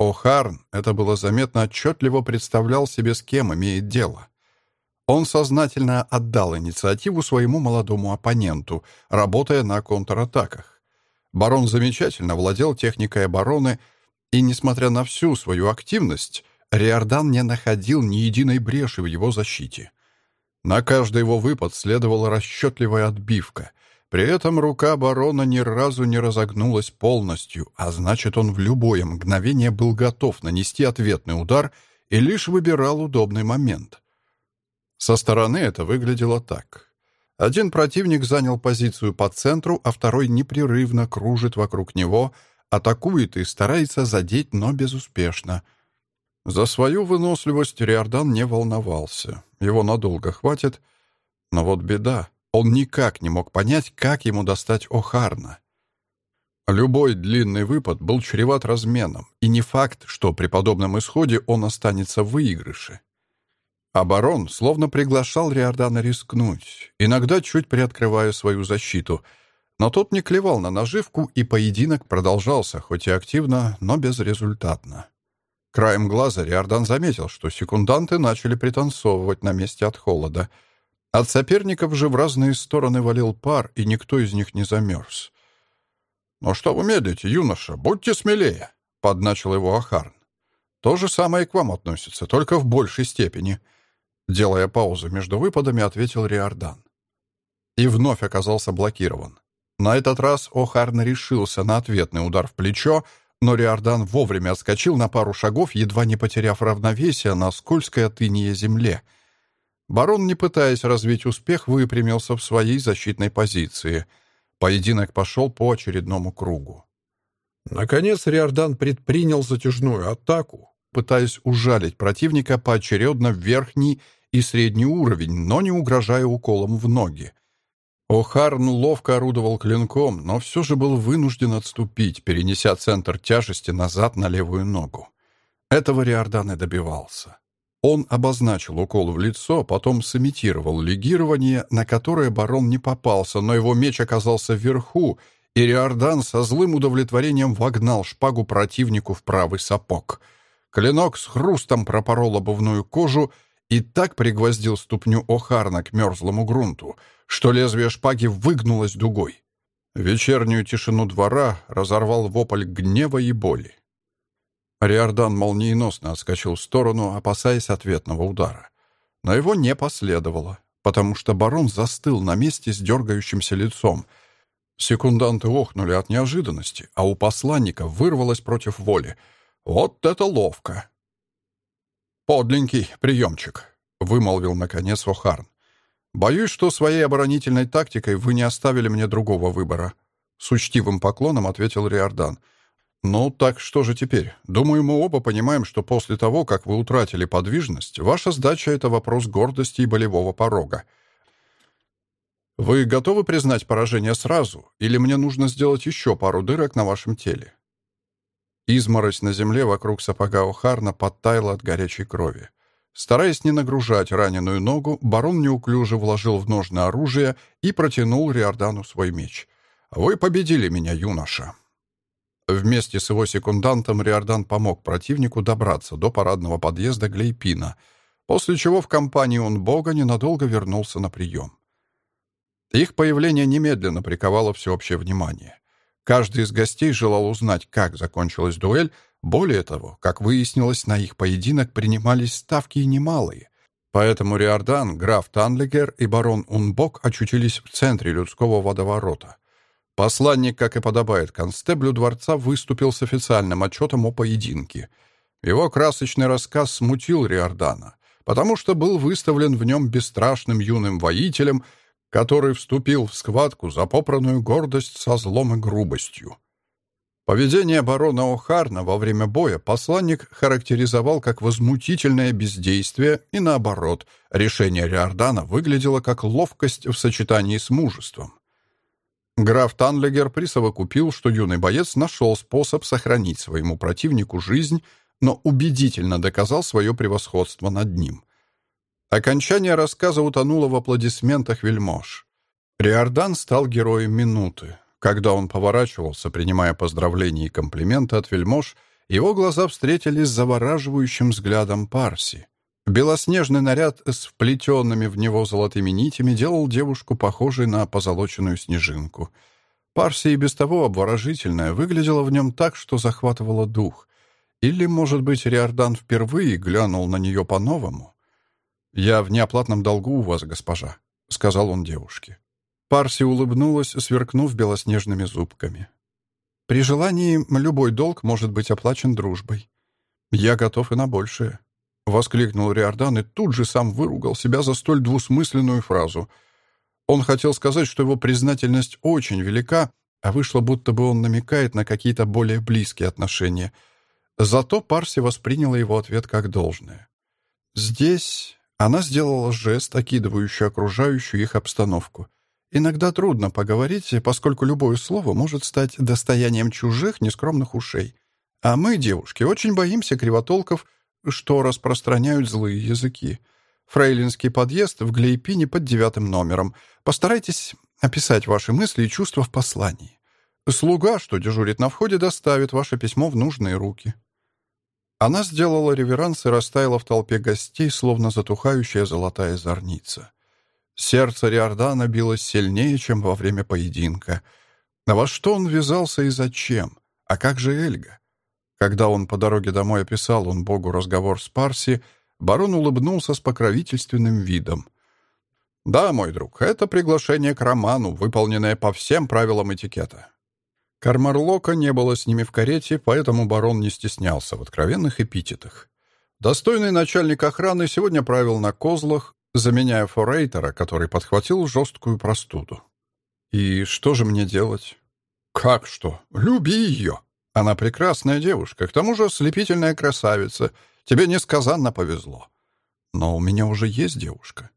О'Харн, это было заметно отчетливо, представлял себе, с кем имеет дело. Он сознательно отдал инициативу своему молодому оппоненту, работая на контратаках. Барон замечательно владел техникой обороны, и, несмотря на всю свою активность, Риордан не находил ни единой бреши в его защите. На каждый его выпад следовала расчетливая отбивка. При этом рука барона ни разу не разогнулась полностью, а значит, он в любое мгновение был готов нанести ответный удар и лишь выбирал удобный момент. Со стороны это выглядело так. Один противник занял позицию по центру, а второй непрерывно кружит вокруг него, атакует и старается задеть, но безуспешно — за свою выносливость Риордан не волновался. Его надолго хватит. Но вот беда. Он никак не мог понять, как ему достать О'Харна. Любой длинный выпад был чреват разменом, и не факт, что при подобном исходе он останется в выигрыше. Оборон словно приглашал Риордана рискнуть, иногда чуть приоткрывая свою защиту. Но тот не клевал на наживку, и поединок продолжался, хоть и активно, но безрезультатно. Краем глаза Риордан заметил, что секунданты начали пританцовывать на месте от холода. От соперников же в разные стороны валил пар, и никто из них не замерз. «Ну что вы медлите, юноша? Будьте смелее!» — подначил его Ахарн. «То же самое и к вам относится, только в большей степени». Делая паузу между выпадами, ответил Риордан. И вновь оказался блокирован. На этот раз О'Харн решился на ответный удар в плечо, но Риордан вовремя отскочил на пару шагов, едва не потеряв равновесие на скользкой от земле. Барон, не пытаясь развить успех, выпрямился в своей защитной позиции. Поединок пошел по очередному кругу. Наконец Риордан предпринял затяжную атаку, пытаясь ужалить противника поочередно в верхний и средний уровень, но не угрожая уколом в ноги. О'Харн ловко орудовал клинком, но все же был вынужден отступить, перенеся центр тяжести назад на левую ногу. Этого Риордан и добивался. Он обозначил укол в лицо, потом сымитировал легирование, на которое барон не попался, но его меч оказался вверху, и Риордан со злым удовлетворением вогнал шпагу противнику в правый сапог. Клинок с хрустом пропорол обувную кожу и так пригвоздил ступню О'Харна к мерзлому грунту — что лезвие шпаги выгнулось дугой. Вечернюю тишину двора разорвал вопль гнева и боли. Риордан молниеносно отскочил в сторону, опасаясь ответного удара. Но его не последовало, потому что барон застыл на месте с дергающимся лицом. Секунданты охнули от неожиданности, а у посланника вырвалось против воли. «Вот это ловко!» «Подленький приемчик», — вымолвил наконец Охарн. «Боюсь, что своей оборонительной тактикой вы не оставили мне другого выбора», — с учтивым поклоном ответил Риордан. «Ну, так что же теперь? Думаю, мы оба понимаем, что после того, как вы утратили подвижность, ваша сдача — это вопрос гордости и болевого порога. Вы готовы признать поражение сразу, или мне нужно сделать еще пару дырок на вашем теле?» Изморозь на земле вокруг сапога Охарна подтаяла от горячей крови. Стараясь не нагружать раненую ногу, барон неуклюже вложил в ножны оружие и протянул Риордану свой меч. «Вы победили меня, юноша!» Вместе с его секундантом Риордан помог противнику добраться до парадного подъезда Глейпина, после чего в компании он бога ненадолго вернулся на прием. Их появление немедленно приковало всеобщее внимание. Каждый из гостей желал узнать, как закончилась дуэль, более того, как выяснилось, на их поединок принимались ставки и немалые. Поэтому Риордан, граф Танлигер и барон Унбок очутились в центре людского водоворота. Посланник, как и подобает констеблю дворца, выступил с официальным отчетом о поединке. Его красочный рассказ смутил Риордана, потому что был выставлен в нем бесстрашным юным воителем, который вступил в схватку за попранную гордость со злом и грубостью. Поведение барона О'Харна во время боя посланник характеризовал как возмутительное бездействие и, наоборот, решение Риордана выглядело как ловкость в сочетании с мужеством. Граф Танлегер присовокупил, что юный боец нашел способ сохранить своему противнику жизнь, но убедительно доказал свое превосходство над ним. Окончание рассказа утонуло в аплодисментах вельмож. Риордан стал героем минуты. Когда он поворачивался, принимая поздравления и комплименты от вельмож, его глаза встретились с завораживающим взглядом Парси. Белоснежный наряд с вплетенными в него золотыми нитями делал девушку похожей на позолоченную снежинку. Парси и без того обворожительная выглядела в нем так, что захватывала дух. Или, может быть, Риордан впервые глянул на нее по-новому? «Я в неоплатном долгу у вас, госпожа», — сказал он девушке. Парси улыбнулась, сверкнув белоснежными зубками. «При желании любой долг может быть оплачен дружбой. Я готов и на большее», — воскликнул Риордан и тут же сам выругал себя за столь двусмысленную фразу. Он хотел сказать, что его признательность очень велика, а вышло, будто бы он намекает на какие-то более близкие отношения. Зато Парси восприняла его ответ как должное. Здесь она сделала жест, окидывающий окружающую их обстановку — Иногда трудно поговорить, поскольку любое слово может стать достоянием чужих нескромных ушей. А мы, девушки, очень боимся кривотолков, что распространяют злые языки. Фрейлинский подъезд в Глейпине под девятым номером. Постарайтесь описать ваши мысли и чувства в послании. Слуга, что дежурит на входе, доставит ваше письмо в нужные руки». Она сделала реверанс и растаяла в толпе гостей, словно затухающая золотая зорница. Сердце Риордана билось сильнее, чем во время поединка. На во что он ввязался и зачем? А как же Эльга? Когда он по дороге домой описал он Богу разговор с Парси, барон улыбнулся с покровительственным видом. «Да, мой друг, это приглашение к роману, выполненное по всем правилам этикета. Кармарлока не было с ними в карете, поэтому барон не стеснялся в откровенных эпитетах. Достойный начальник охраны сегодня правил на козлах, заменяя форейтера, который подхватил жесткую простуду. «И что же мне делать?» «Как что? Люби ее! Она прекрасная девушка, к тому же ослепительная красавица. Тебе несказанно повезло. Но у меня уже есть девушка.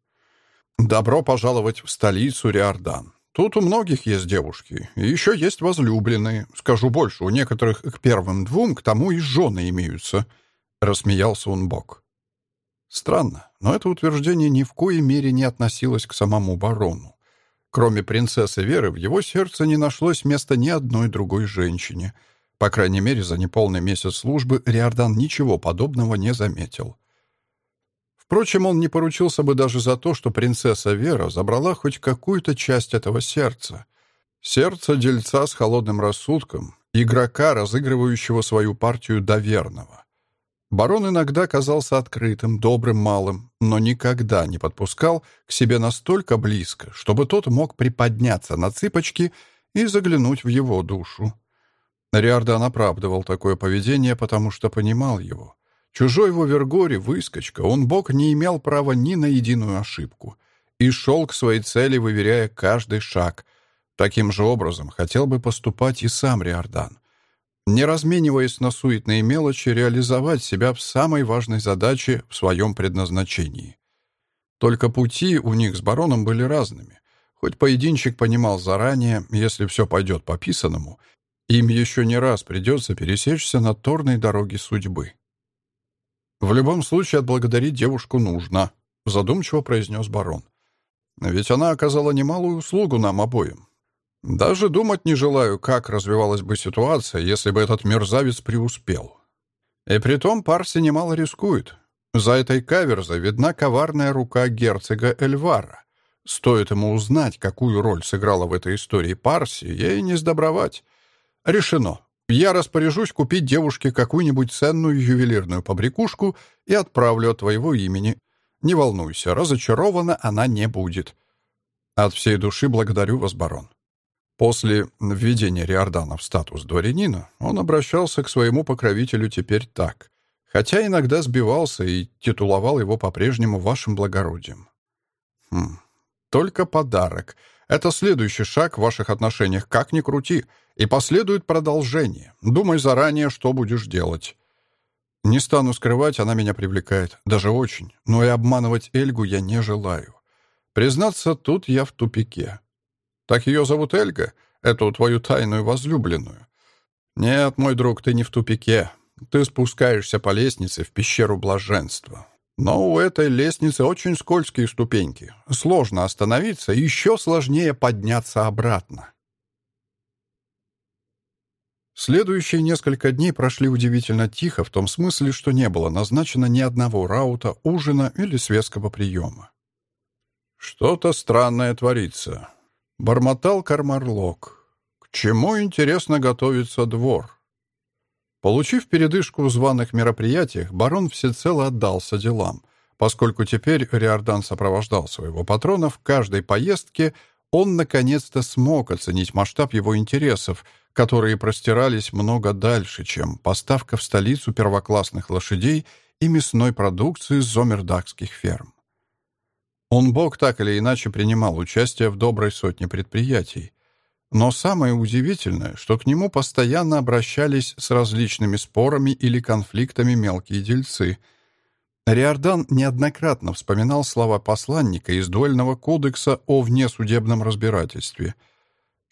Добро пожаловать в столицу Риордан. Тут у многих есть девушки, и еще есть возлюбленные. Скажу больше, у некоторых к первым двум к тому и жены имеются. Рассмеялся он бок. Странно, но это утверждение ни в коей мере не относилось к самому барону. Кроме принцессы Веры, в его сердце не нашлось места ни одной другой женщине. По крайней мере, за неполный месяц службы Риордан ничего подобного не заметил. Впрочем, он не поручился бы даже за то, что принцесса Вера забрала хоть какую-то часть этого сердца. Сердце дельца с холодным рассудком, игрока, разыгрывающего свою партию доверного. Барон иногда казался открытым, добрым малым, но никогда не подпускал к себе настолько близко, чтобы тот мог приподняться на цыпочки и заглянуть в его душу. Риордан оправдывал такое поведение, потому что понимал его. Чужой в Овергоре выскочка, он бог не имел права ни на единую ошибку и шел к своей цели, выверяя каждый шаг. Таким же образом хотел бы поступать и сам Риордан. Не размениваясь на суетные мелочи, реализовать себя в самой важной задаче в своем предназначении. Только пути у них с бароном были разными. Хоть поединчик понимал заранее, если все пойдет по писанному, им еще не раз придется пересечься на торной дороге судьбы. «В любом случае отблагодарить девушку нужно», — задумчиво произнес барон. «Ведь она оказала немалую услугу нам обоим. Даже думать не желаю, как развивалась бы ситуация, если бы этот мерзавец преуспел. И притом Парси немало рискует. За этой каверзой видна коварная рука герцога Эльвара. Стоит ему узнать, какую роль сыграла в этой истории Парси, ей не сдобровать. Решено. Я распоряжусь купить девушке какую-нибудь ценную ювелирную побрякушку и отправлю от твоего имени. Не волнуйся, разочарована она не будет. От всей души благодарю вас, барон. После введения Риордана в статус дворянина он обращался к своему покровителю теперь так, хотя иногда сбивался и титуловал его по-прежнему вашим благородием. Хм, только подарок — это следующий шаг в ваших отношениях, как ни крути, и последует продолжение. Думай заранее, что будешь делать. Не стану скрывать, она меня привлекает, даже очень, но и обманывать Эльгу я не желаю. Признаться, тут я в тупике. Так ее зовут Эльга, эту твою тайную возлюбленную. Нет, мой друг, ты не в тупике. Ты спускаешься по лестнице в пещеру блаженства. Но у этой лестницы очень скользкие ступеньки. Сложно остановиться, еще сложнее подняться обратно. Следующие несколько дней прошли удивительно тихо, в том смысле, что не было назначено ни одного раута, ужина или светского приема. «Что-то странное творится», — бормотал Кармарлок. «К чему, интересно, готовится двор?» Получив передышку в званых мероприятиях, барон всецело отдался делам. Поскольку теперь Риордан сопровождал своего патрона в каждой поездке, он наконец-то смог оценить масштаб его интересов, которые простирались много дальше, чем поставка в столицу первоклассных лошадей и мясной продукции с зомердакских ферм. Он бог так или иначе принимал участие в доброй сотне предприятий, но самое удивительное, что к нему постоянно обращались с различными спорами или конфликтами мелкие дельцы. Риордан неоднократно вспоминал слова посланника из дуэльного кодекса о внесудебном разбирательстве.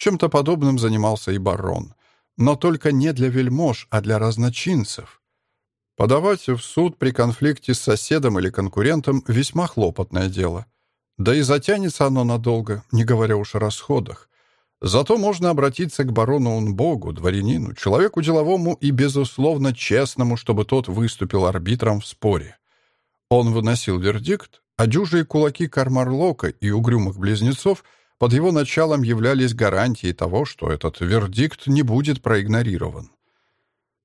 Чем-то подобным занимался и барон. Но только не для вельмож, а для разночинцев. Подавать в суд при конфликте с соседом или конкурентом — весьма хлопотное дело. Да и затянется оно надолго, не говоря уж о расходах. Зато можно обратиться к барону Унбогу, дворянину, человеку деловому и, безусловно, честному, чтобы тот выступил арбитром в споре. Он выносил вердикт, а дюжие кулаки Кармарлока и угрюмых близнецов под его началом являлись гарантией того, что этот вердикт не будет проигнорирован.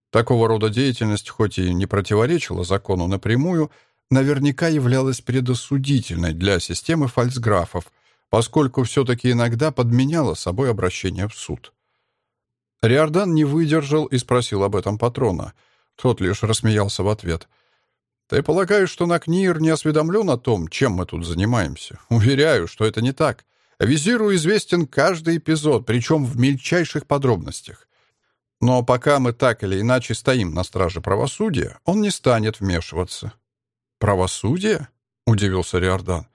Такого рода деятельность, хоть и не противоречила закону напрямую, наверняка являлась предосудительной для системы фальцграфов, поскольку все-таки иногда подменяла собой обращение в суд. Риордан не выдержал и спросил об этом патрона. Тот лишь рассмеялся в ответ. «Ты полагаешь, что Накнир не осведомлен о том, чем мы тут занимаемся? Уверяю, что это не так. Визиру известен каждый эпизод, причем в мельчайших подробностях. Но пока мы так или иначе стоим на страже правосудия, он не станет вмешиваться». «Правосудие?» — удивился Риордан.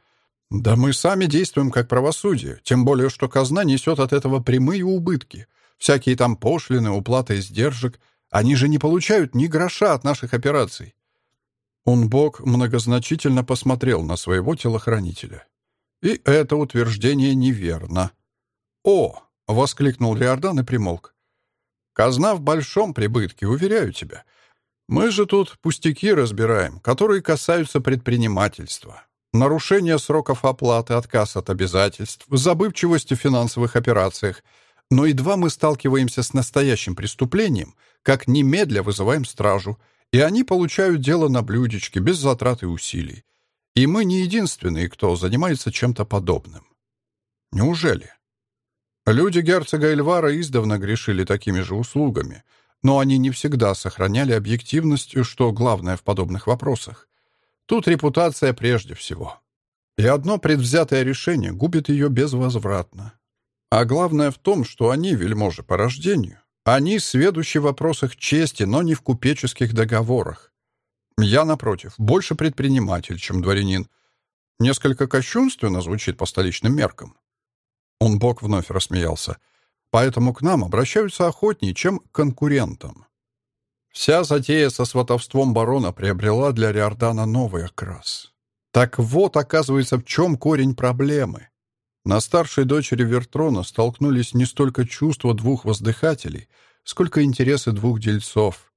«Да мы сами действуем как правосудие, тем более, что казна несет от этого прямые убытки. Всякие там пошлины, уплата издержек. Они же не получают ни гроша от наших операций». Унбок многозначительно посмотрел на своего телохранителя. «И это утверждение неверно». «О!» — воскликнул Риордан и примолк. «Казна в большом прибытке, уверяю тебя. Мы же тут пустяки разбираем, которые касаются предпринимательства. Нарушение сроков оплаты, отказ от обязательств, забывчивость в финансовых операциях. Но едва мы сталкиваемся с настоящим преступлением, как немедля вызываем стражу, и они получают дело на блюдечке, без затрат и усилий. И мы не единственные, кто занимается чем-то подобным. Неужели? Люди герцога Эльвара издавна грешили такими же услугами, но они не всегда сохраняли объективность, что главное в подобных вопросах. Тут репутация прежде всего. И одно предвзятое решение губит ее безвозвратно. А главное в том, что они, вельможи по рождению, они сведущи в вопросах чести, но не в купеческих договорах. Я, напротив, больше предприниматель, чем дворянин. Несколько кощунственно звучит по столичным меркам. Он бок вновь рассмеялся. Поэтому к нам обращаются охотнее, чем к конкурентам. Вся затея со сватовством барона приобрела для Риордана новый окрас. Так вот, оказывается, в чем корень проблемы. На старшей дочери Вертрона столкнулись не столько чувства двух воздыхателей, сколько интересы двух дельцов.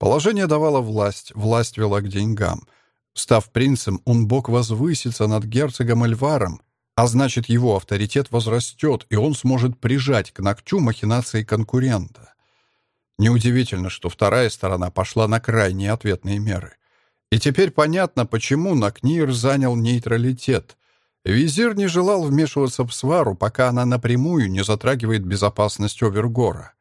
Положение давало власть, власть вела к деньгам. Став принцем, он бог возвысится над герцогом Эльваром, а значит, его авторитет возрастет, и он сможет прижать к ногтю махинации конкурента. Неудивительно, что вторая сторона пошла на крайние ответные меры. И теперь понятно, почему Накнир занял нейтралитет. Визир не желал вмешиваться в свару, пока она напрямую не затрагивает безопасность Овергора.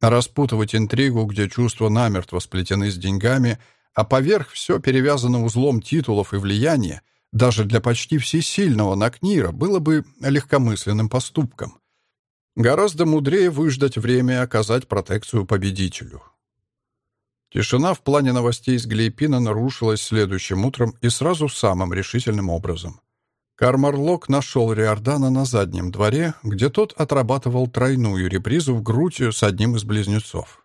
Распутывать интригу, где чувства намертво сплетены с деньгами, а поверх все перевязано узлом титулов и влияния, даже для почти всесильного Накнира было бы легкомысленным поступком. Гораздо мудрее выждать время и оказать протекцию победителю. Тишина в плане новостей из Глейпина нарушилась следующим утром и сразу самым решительным образом. Кармарлок нашел Риордана на заднем дворе, где тот отрабатывал тройную репризу в грудь с одним из близнецов.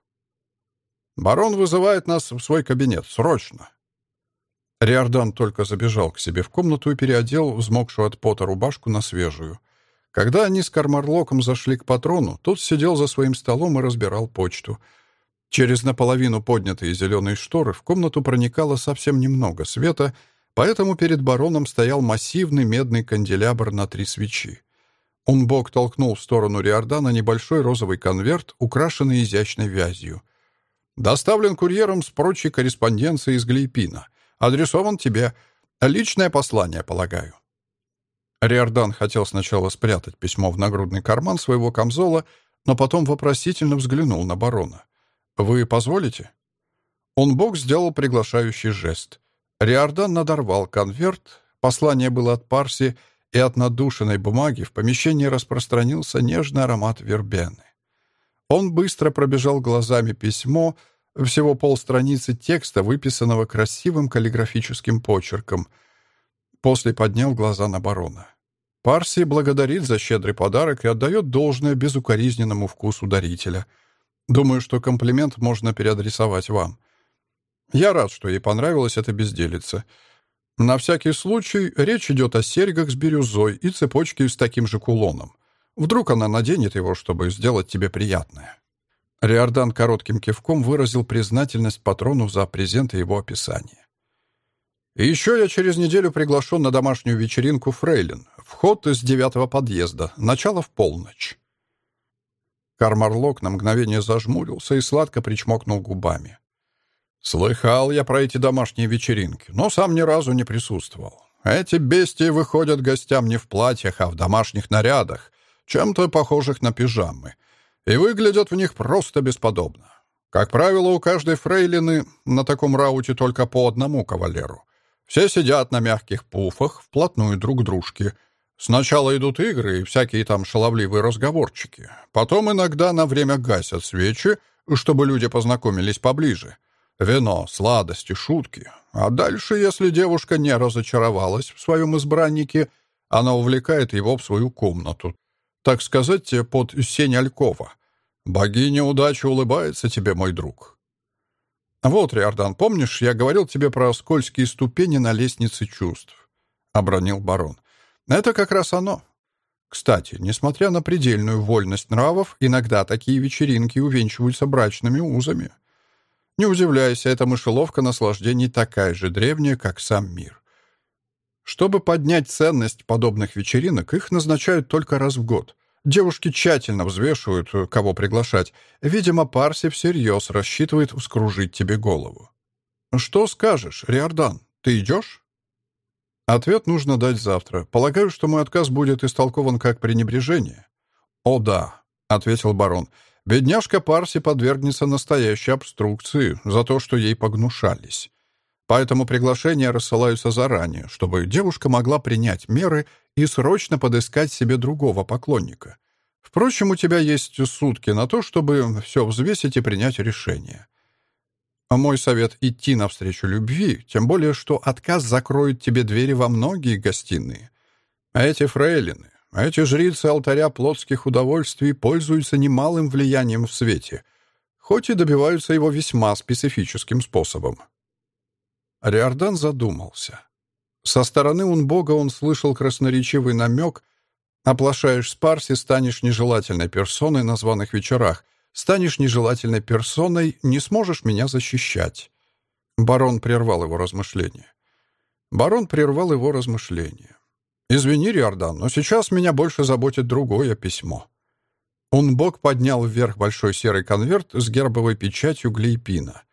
«Барон вызывает нас в свой кабинет. Срочно!» Риордан только забежал к себе в комнату и переодел взмокшую от пота рубашку на свежую — когда они с Кармарлоком зашли к патрону, тот сидел за своим столом и разбирал почту. Через наполовину поднятые зеленые шторы в комнату проникало совсем немного света, поэтому перед бароном стоял массивный медный канделябр на три свечи. Он бок толкнул в сторону Риордана небольшой розовый конверт, украшенный изящной вязью. «Доставлен курьером с прочей корреспонденцией из Глейпина. Адресован тебе. Личное послание, полагаю». Риордан хотел сначала спрятать письмо в нагрудный карман своего камзола, но потом вопросительно взглянул на барона. «Вы позволите?» Он бог сделал приглашающий жест. Риордан надорвал конверт, послание было от Парси, и от надушенной бумаги в помещении распространился нежный аромат вербены. Он быстро пробежал глазами письмо, всего полстраницы текста, выписанного красивым каллиграфическим почерком. После поднял глаза на барона. Парси благодарит за щедрый подарок и отдает должное безукоризненному вкусу дарителя. Думаю, что комплимент можно переадресовать вам. Я рад, что ей понравилась эта безделица. На всякий случай речь идет о серьгах с бирюзой и цепочке с таким же кулоном. Вдруг она наденет его, чтобы сделать тебе приятное. Риордан коротким кивком выразил признательность патрону за презент и его описание. И еще я через неделю приглашен на домашнюю вечеринку Фрейлин. Вход из девятого подъезда. Начало в полночь. Кармарлок на мгновение зажмурился и сладко причмокнул губами. Слыхал я про эти домашние вечеринки, но сам ни разу не присутствовал. Эти бестии выходят гостям не в платьях, а в домашних нарядах, чем-то похожих на пижамы, и выглядят в них просто бесподобно. Как правило, у каждой фрейлины на таком рауте только по одному кавалеру. Все сидят на мягких пуфах, вплотную друг к дружке. Сначала идут игры и всякие там шаловливые разговорчики. Потом иногда на время гасят свечи, чтобы люди познакомились поближе. Вино, сладости, шутки. А дальше, если девушка не разочаровалась в своем избраннике, она увлекает его в свою комнату. Так сказать, под сень Алькова. Богиня удачи улыбается тебе, мой друг. Вот, Риордан, помнишь, я говорил тебе про скользкие ступени на лестнице чувств? Обронил барон. Это как раз оно. Кстати, несмотря на предельную вольность нравов, иногда такие вечеринки увенчиваются брачными узами. Не удивляйся, эта мышеловка наслаждений такая же древняя, как сам мир. Чтобы поднять ценность подобных вечеринок, их назначают только раз в год. Девушки тщательно взвешивают, кого приглашать. Видимо, Парси всерьез рассчитывает вскружить тебе голову. «Что скажешь, Риордан? Ты идешь?» Ответ нужно дать завтра. Полагаю, что мой отказ будет истолкован как пренебрежение. «О да», — ответил барон. Бедняжка Парси подвергнется настоящей обструкции за то, что ей погнушались. Поэтому приглашения рассылаются заранее, чтобы девушка могла принять меры и срочно подыскать себе другого поклонника. Впрочем, у тебя есть сутки на то, чтобы все взвесить и принять решение. А мой совет — идти навстречу любви, тем более, что отказ закроет тебе двери во многие гостиные. А эти фрейлины, эти жрицы алтаря плотских удовольствий пользуются немалым влиянием в свете, хоть и добиваются его весьма специфическим способом. Риордан задумался. Со стороны Унбога он слышал красноречивый намек «Оплошаешь с Парси, станешь нежелательной персоной на званых вечерах. Станешь нежелательной персоной, не сможешь меня защищать». Барон прервал его размышления. Барон прервал его размышления. «Извини, Риордан, но сейчас меня больше заботит другое письмо». Унбок поднял вверх большой серый конверт с гербовой печатью Глейпина.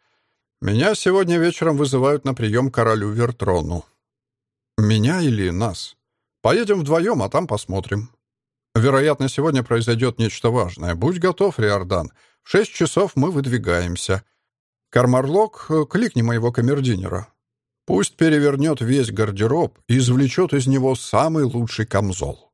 «Меня сегодня вечером вызывают на прием королю Вертрону». «Меня или нас?» «Поедем вдвоем, а там посмотрим». «Вероятно, сегодня произойдет нечто важное. Будь готов, Риордан. В шесть часов мы выдвигаемся. Кармарлок, кликни моего камердинера. Пусть перевернет весь гардероб и извлечет из него самый лучший камзол.